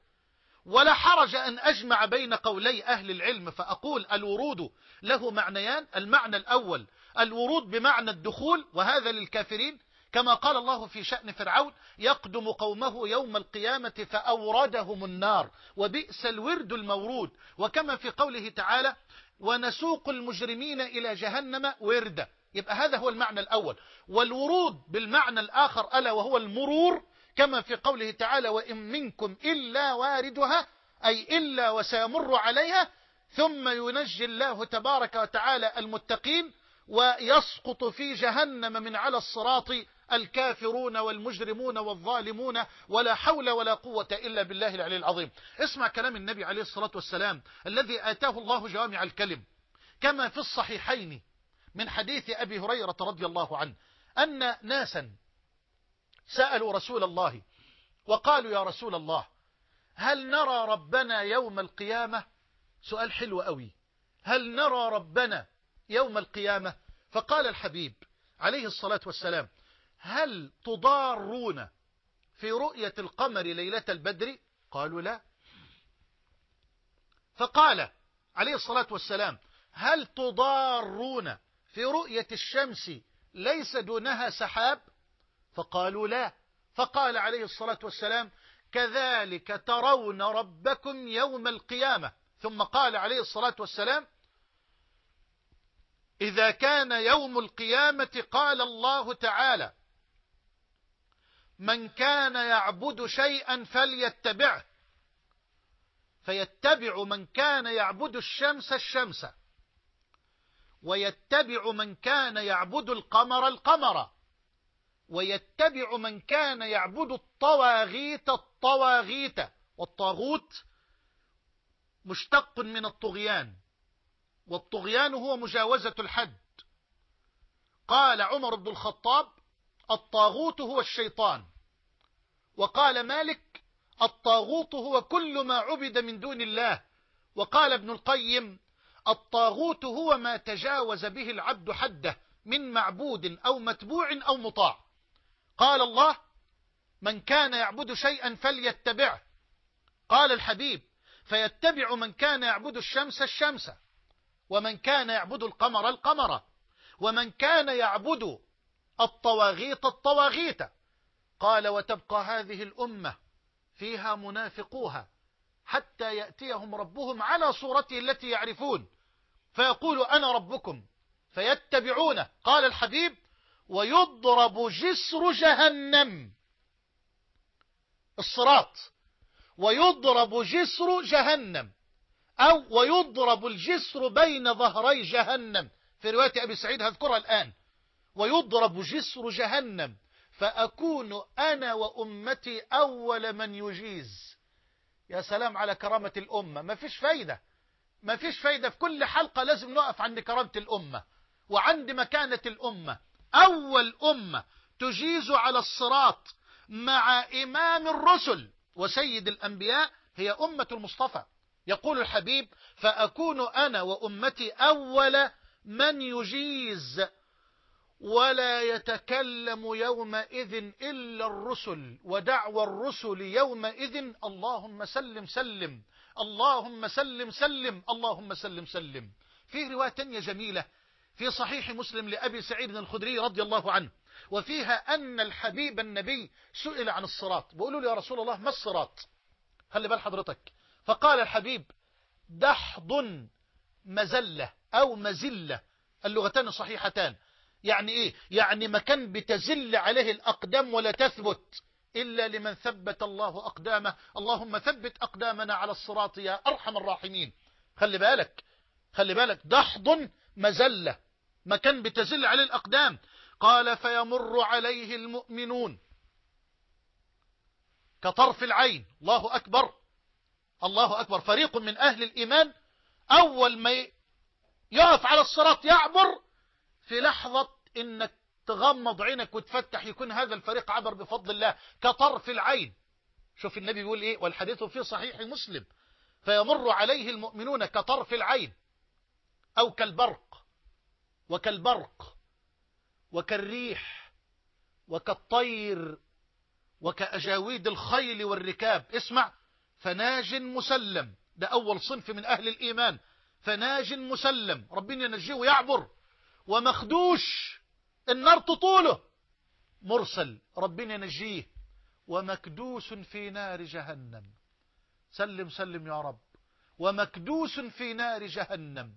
ولا حرج أن أجمع بين قولي أهل العلم فأقول الورود له معنيان المعنى الأول الورود بمعنى الدخول وهذا للكافرين. كما قال الله في شأن فرعون يقدم قومه يوم القيامة فأوردهم النار وبئس الورد المورود. وكما في قوله تعالى ونسوق المجرمين إلى جهنم وردا يبقى هذا هو المعنى الأول. والورود بالمعنى الآخر ألا وهو المرور كما في قوله تعالى وإن منكم إلا واردها أي إلا وسيمر عليها ثم ينجي الله تبارك وتعالى المتقين ويسقط في جهنم من على الصراط الكافرون والمجرمون والظالمون ولا حول ولا قوة إلا بالله العلي العظيم. اسمع كلام النبي عليه الصلاة والسلام الذي آتاه الله جوامع الكلم. كما في الصحيحين من حديث أبي هريرة رضي الله عنه أن ناسا سألوا رسول الله وقالوا يا رسول الله هل نرى ربنا يوم القيامة؟ سؤال حلو قوي هل نرى ربنا يوم القيامة؟ فقال الحبيب عليه الصلاة والسلام هل تضارون في رؤية القمر ليلة البدر؟ قالوا لا. فقال عليه الصلاة والسلام هل تضارون في رؤية الشمس ليس دونها سحاب؟ فقالوا لا. فقال عليه الصلاة والسلام كذلك ترون ربكم يوم القيامة. ثم قال عليه الصلاة والسلام إذا كان يوم القيامة قال الله تعالى من كان يعبد شيئا فليتبعه فيتبع من كان يعبد الشمس الشمس. ويتبع من كان يعبد القمر القمر ويتبع من كان يعبد الطواغيت الطواغيت والطاغوت مشتق من الطغيان والطغيان هو مجاوزة الحد. قال عمر بن الخطاب الطاغوت هو الشيطان. وقال مالك الطاغوت هو كل ما عبد من دون الله. وقال ابن القيم الطاغوت هو ما تجاوز به العبد حده من معبود أو متبوع أو مطاع. قال الله من كان يعبد شيئا فليتبعه قال الحبيب فيتبع من كان يعبد الشمس الشمس ومن كان يعبد القمر القمر ومن كان يعبد الطواغيت الطواغيت قال وتبقى هذه الأمة فيها منافقوها حتى يأتيهم ربهم على صورته التي يعرفون فيقول أنا ربكم فيتبعونه. قال الحبيب ويضرب جسر جهنم. الصراط. ويضرب جسر جهنم. أو ويضرب الجسر بين ظهري جهنم. في رواية أبي سعيد هذكرها الآن. ويضرب جسر جهنم. فأكون أنا وأمتي أول من يجيز. يا سلام على كرامة الأمة. ما فيش فايدة. ما فيش فايدة في كل حلقة لازم نقف عند كرامة الأمة. وعند مكانة الأمة. أول أمة تجيز على الصراط مع إمام الرسل وسيد الأنبياء هي أمة المصطفى. يقول الحبيب فأكون أنا وأمتي أول من يجيز ولا يتكلم يومئذ إلا الرسل. ودعوى الرسل يومئذ اللهم سلم سلم. اللهم سلم سلم اللهم سلم سلم. في رواية تانية جميلة في صحيح مسلم لأبي سعيد الخدري رضي الله عنه وفيها أن الحبيب النبي سئل عن الصراط. بقولوا له يا رسول الله ما الصراط؟ خلي بال حضرتك. فقال الحبيب دحض مزلة أو مزلة. اللغتان صحيحتان. يعني إيه؟ يعني مكان بتزل عليه الأقدام ولا تثبت. إلا لمن ثبت الله أقدامه. اللهم ثبت أقدامنا على الصراط يا أرحم الراحمين. خلي بالك خلي بالك دحض مزلة مكان بتزل عليه الأقدام. قال فيمر عليه المؤمنون كطرف العين. الله أكبر الله أكبر. فريق من أهل الإيمان أول ما يقف على الصراط يعبر في لحظة إنك تغمض عينك وتفتح يكون هذا الفريق عبر بفضل الله كطرف العين. شوف النبي بيقول إيه؟ والحديث في صحيح مسلم. فيمر عليه المؤمنون كطرف العين أو كالبرق وكالبرق وكالريح وكالطير وكأجاويد الخيل والركاب. اسمع فناج مسلم. ده أول صنف من أهل الإيمان. فناج مسلم. ربنا ينجيه ويعبر. ومخدوش النار تطوله. مرسل ربنا ينجيه. ومكدوس في نار جهنم. سلم سلم يا رب. ومكدوس في نار جهنم.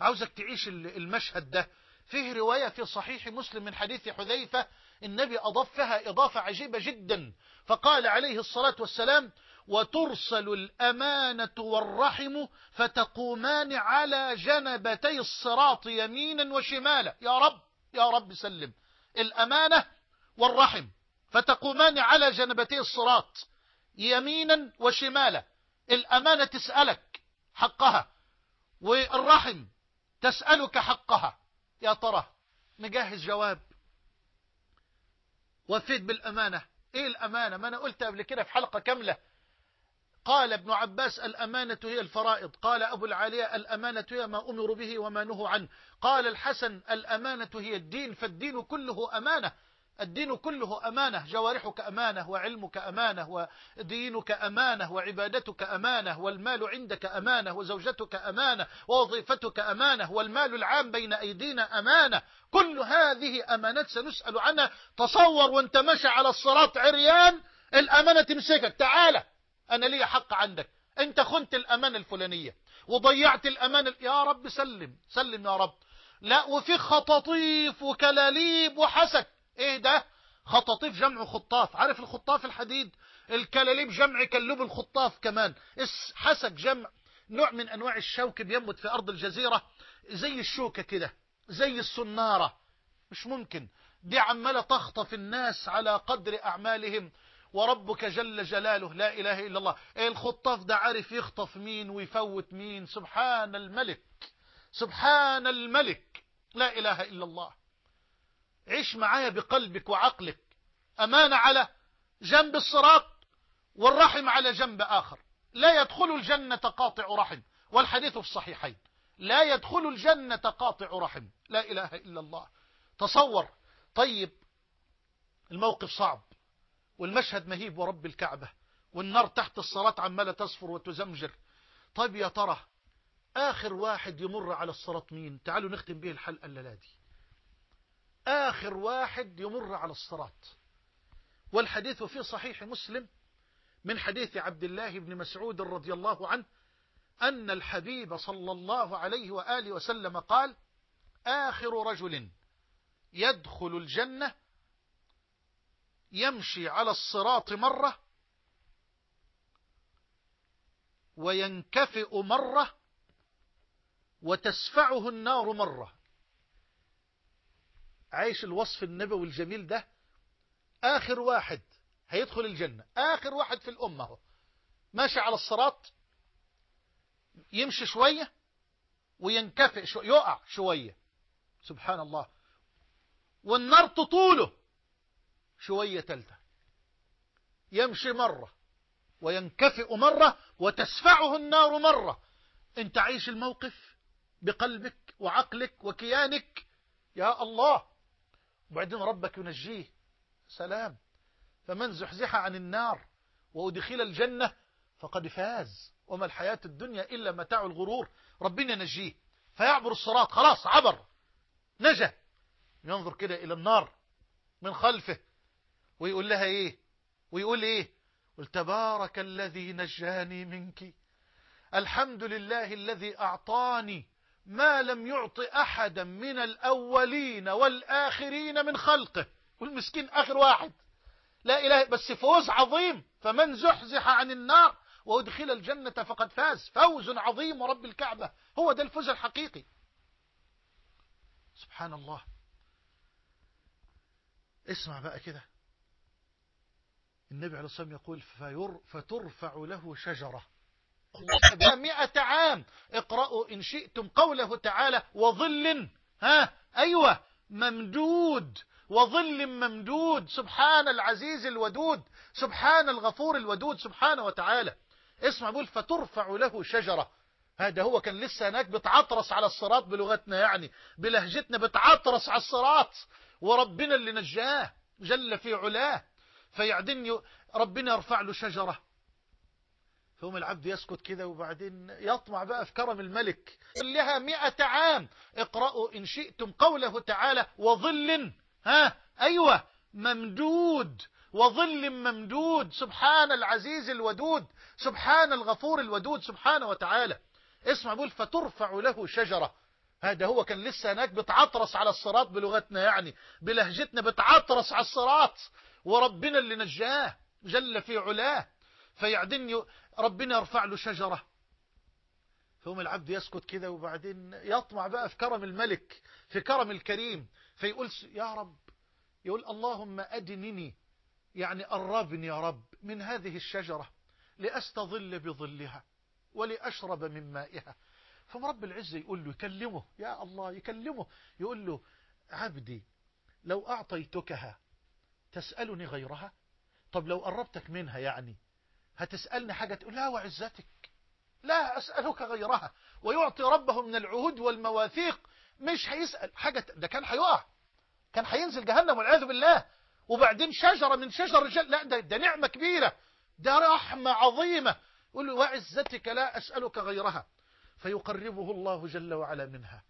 عاوزك تعيش المشهد ده. فيه رواية في صحيح مسلم من حديث حذيفة. النبي أضاف فيها إضافة عجيبة جدا. فقال عليه الصلاة والسلام وترسل الأمانة والرحم فتقومان على جنبتي الصراط يمينا وشمالا. يا رب! يا رب سلم. الأمانة والرحم. فتقومان على جنبتي الصراط. يمينا وشمالا. الأمانة تسألك حقها والرحم تسألك حقها. يا ترى نجهز جواب؟ وفيت بالأمانة. إيه الأمانة؟ ما أنا قلت قبل كده في حلقة كاملة قال ابن عباس الأمانة هي الفرائض. قال أبو العالية الأمانة هي ما أمر به وما نهوا عنه. قال الحسن الأمانة هي الدين فالدين كله أمانة. الدين كله أمانة. جوارحك أمانة وعلمك أمانة ودينك أمانة وعبادتك أمانة والمال عندك أمانة وزوجتك أمانة ووظيفتك أمانة والمال العام بين أيدينا أمانة. كل هذه أمانات سنسأل عنها. تصور وانت ماشي على الصراط عريان الأمانة تمسكك. تعالى أنا لي حق عندك. أنت خنت الأمانة الفلانية وضيعت الأمانة يا رب سلم. سلم يا رب. لا وفي خطاطيف وكلاليب وحسك إيه ده؟ خطاطيف جمع خطاف. عارف الخطاف الحديد؟ الكلاليب جمع كلوب الخطاف كمان. حسك جمع نوع من أنواع الشوك بينبت في أرض الجزيرة. زي الشوكة كده. زي السنارة. مش ممكن. دي عمالة تخطف الناس على قدر أعمالهم. وربك جل جلاله لا إله إلا الله. الخطاف ده؟ عارف يخطف مين ويفوت مين؟ سبحان الملك. سبحان الملك. لا إله إلا الله. عيش معايا بقلبك وعقلك. أمانة على جنب الصراط والرحم على جنب آخر. لا يدخل الجنة قاطع رحم. والحديث في الصحيحين. لا يدخل الجنة قاطع رحم. لا إله إلا الله. تصور. طيب. الموقف صعب. والمشهد مهيب ورب الكعبة والنار تحت الصراط عمالة تصفر وتزمجر. طيب يا ترى آخر واحد يمر على الصراط مين؟ تعالوا نختم به الحلقة الليلة دي. آخر واحد يمر على الصراط. والحديث في صحيح مسلم من حديث عبد الله بن مسعود رضي الله عنه أن الحبيب صلى الله عليه وآله وسلم قال آخر رجل يدخل الجنة يمشي على الصراط مرة وينكفئ مرة وتسفعه النار مرة. عايش الوصف النبوي الجميل ده؟ آخر واحد هيدخل الجنة. آخر واحد في الأمة هو ماشي على الصراط يمشي شوية وينكفئ شوية يقع شوية. سبحان الله. والنار تطوله. شوية تلتة. يمشي مرة وينكفئ مرة وتسفعه النار مرة. انت عايش الموقف بقلبك وعقلك وكيانك. يا الله! وبعدين ربك ينجيه. سلام. فمن زحزح عن النار وأدخل الجنة فقد فاز. وما الحياة الدنيا إلا متاع الغرور. ربنا ينجيه. فيعبر الصراط. خلاص عبر. نجا. ينظر كده إلى النار من خلفه. ويقول لها إيه؟ ويقول إيه؟ قل تبارك الذي نجاني منك. الحمد لله الذي أعطاني ما لم يعط أحدا من الأولين والآخرين من خلقه. والمسكين آخر واحد. لا إله بس فوز عظيم. فمن زحزح عن النار وأدخل الجنة فقد فاز. فوز عظيم ورب الكعبة. هو ده الفوز الحقيقي. سبحان الله. اسمع بقى كده. النبي عليه الصلاة والسلام يقول فير فترفع له شجرة. مئة عام. اقرأوا إن شئتم قوله تعالى وظل ها أيوة ممدود. وظل ممدود. سبحان العزيز الودود. سبحان الغفور الودود سبحانه وتعالى. اسمع بقول فترفع له شجرة. هذا هو كان لسه هناك بتعطرس على الصراط بلغتنا يعني. بلهجتنا بتعطرس على الصراط. وربنا اللي نجاه جل في علاه. فيعدن ربنا يرفع له شجرة. فهم العبد يسكت كده وبعدين يطمع بقى في كرم الملك. لها مئة عام. اقرأوا إن شئتم قوله تعالى وظل ها؟ أيوة ممدود. وظل ممدود. سبحان العزيز الودود. سبحان الغفور الودود سبحانه وتعالى. اسمع بقول فترفع له شجرة. هذا هو كان لسه هناك بتعطرس على الصراط بلغتنا يعني. بلهجتنا بتعطرس على الصراط. وربنا اللي نجاه جل في علاه فيعدن ربنا يرفع له شجرة. فهم العبد يسكت كده وبعدين يطمع بقى في كرم الملك في كرم الكريم فيقول يا رب يقول اللهم أدنني يعني قربني يا رب من هذه الشجرة لأستظل بظلها ولأشرب من مائها. فرب العزة يقول له يكلمه يا الله يكلمه يقول له عبدي لو أعطيتكها تسألني غيرها؟ طب لو قربتك منها يعني هتسألني حاجة تقول لا وعزتك. لا أسألك غيرها. ويعطي ربه من العهود والمواثيق. مش هيسأل. حاجة ده كان هيقع كان هينزل جهنم والعياذ بالله. وبعدين شجرة من شجر الجنة لا ده, ده نعمة كبيرة. ده رحمة عظيمة. يقول وعزتك لا أسألك غيرها. فيقربه الله جل وعلا منها.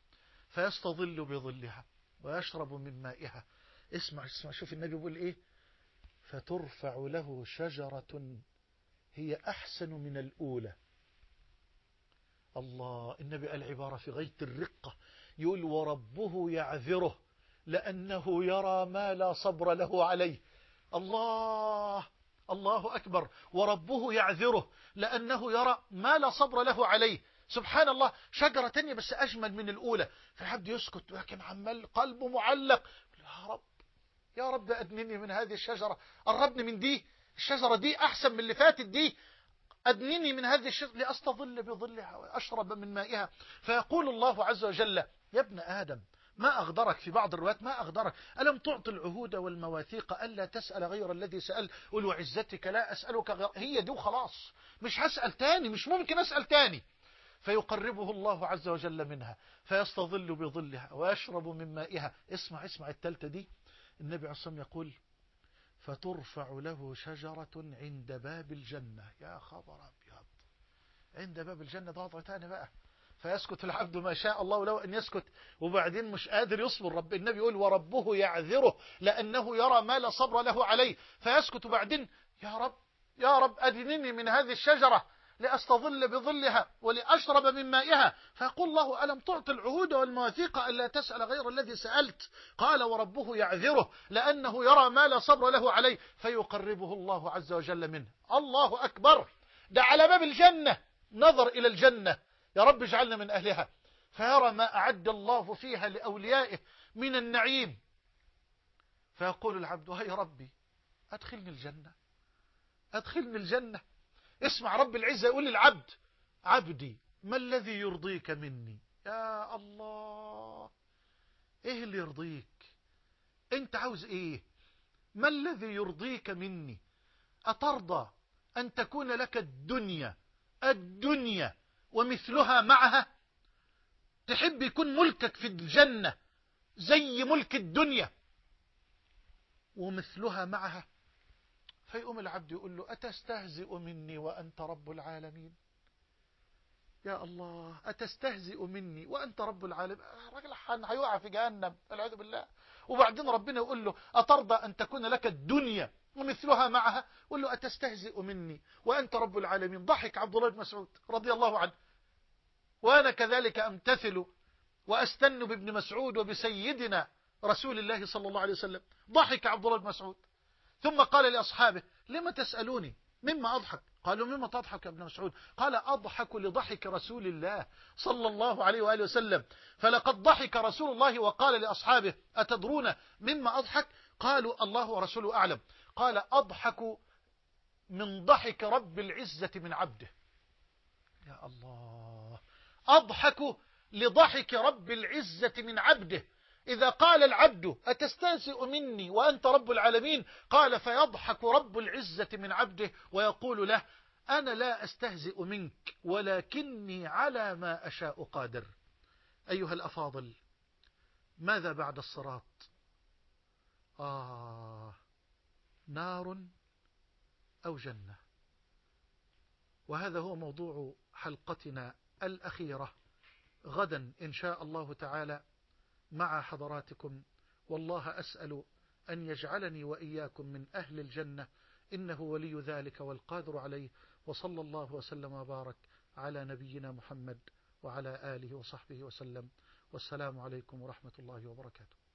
فيستظل بظلها. ويشرب من مائها. اسمع اسمع شوف النبي بيقول إيه؟ فترفع له شجرة هي أحسن من الأولى. الله النبي قال عبارة في غاية الرقة. يقول وربه يعذره لأنه يرى ما لا صبر له عليه. الله الله أكبر. وربه يعذره لأنه يرى ما لا صبر له عليه. سبحان الله شجرة تانية بس أجمل من الأولى. فالعبد يسكت لكن عمال قلبه معلق. يا رب. يا رب أدنني من هذه الشجرة. قربني من دي الشجرة دي أحسن من اللي فاتت دي. أدنني من هذه الشجرة لأستظل بظلها وأشرب من مائها. فيقول الله عز وجل يا ابن آدم ما أغدرك في بعض الروايات؟ ما أغدرك؟ ألم تعطي العهود والمواثيق ألا تسأل غير الذي سأل؟ قل وعزتك لا أسألك غير. هي دي وخلاص. مش هسأل تاني مش ممكن أسأل تاني. فيقربه الله عز وجل منها فيستظل بظلها ويشرب من مائها. اسمع اسمع التالتة دي. النبي عليه الصلاة يقول فترفع له شجرة عند باب الجنة. يا خبر أبيض! عند باب الجنة ده تاني بقى. فيسكت العبد ما شاء الله لو أن يسكت وبعدين مش قادر يصبر. رب النبي يقول وربه يعذره لأنه يرى ما لا صبر له عليه. فيسكت وبعدين يا رب يا رب أدنني من هذه الشجرة. لأستظل بظلها ولأشرب من مائها. فيقول الله ألم تعطي العهود والمواثيق ألا تسأل غير الذي سألت؟ قال وربه يعذره لأنه يرى ما لا صبر له عليه. فيقربه الله عز وجل منه. الله أكبر. ده على باب الجنة. نظر إلى الجنة. يا رب اجعلنا من أهلها. فيرى ما أعد الله فيها لأوليائه من النعيم. فيقول العبد هاي ربي أدخلني الجنة. أدخلني الجنة. اسمع رب العزة يقول للعبد عبدي ما الذي يرضيك مني؟ يا الله إيه اللي يرضيك؟ أنت عاوز إيه؟ ما الذي يرضيك مني؟ أترضى أن تكون لك الدنيا الدنيا ومثلها معها؟ تحب يكون ملكك في الجنة زي ملك الدنيا ومثلها معها؟ فيقوم العبد يقول له أتستهزئ مني وأنت رب العالمين؟ يا الله أتستهزئ مني وأنت رب العالمين؟ الراجل هيقع في جهنم والعياذ بالله. وبعدين ربنا يقول له أترضى أن تكون لك الدنيا ومثلها معها؟ يقول له أتستهزئ مني وأنت رب العالمين. ضحك عبد الله بن مسعود رضي الله عنه. وأنا كذلك أمتثل وأستن بابن مسعود وبسيدنا رسول الله صلى الله عليه وسلم. ضحك عبد الله بن مسعود. ثم قال لأصحابه لما تسألوني؟ مما أضحك؟ قالوا مما تضحك يا ابن مسعود؟ قال أضحك لضحك رسول الله صلى الله عليه وآله وسلم. فلقد ضحك رسول الله وقال لأصحابه أتدرون مما أضحك؟ قالوا الله ورسوله أعلم. قال أضحك من ضحك رب العزة من عبده. يا الله. أضحك لضحك رب العزة من عبده. إذا قال العبد أتستهزئ مني وأنت رب العالمين؟ قال فيضحك رب العزة من عبده ويقول له أنا لا أستهزئ منك ولكني على ما أشاء قادر. أيها الأفاضل ماذا بعد الصراط؟ آه نار أو جنة. وهذا هو موضوع حلقتنا الأخيرة. غدا إن شاء الله تعالى. مع حضراتكم. والله أسأل أن يجعلني وإياكم من أهل الجنة. إنه ولي ذلك والقادر عليه. وصلى الله وسلم وبارك على نبينا محمد وعلى آله وصحبه وسلم. والسلام عليكم ورحمة الله وبركاته.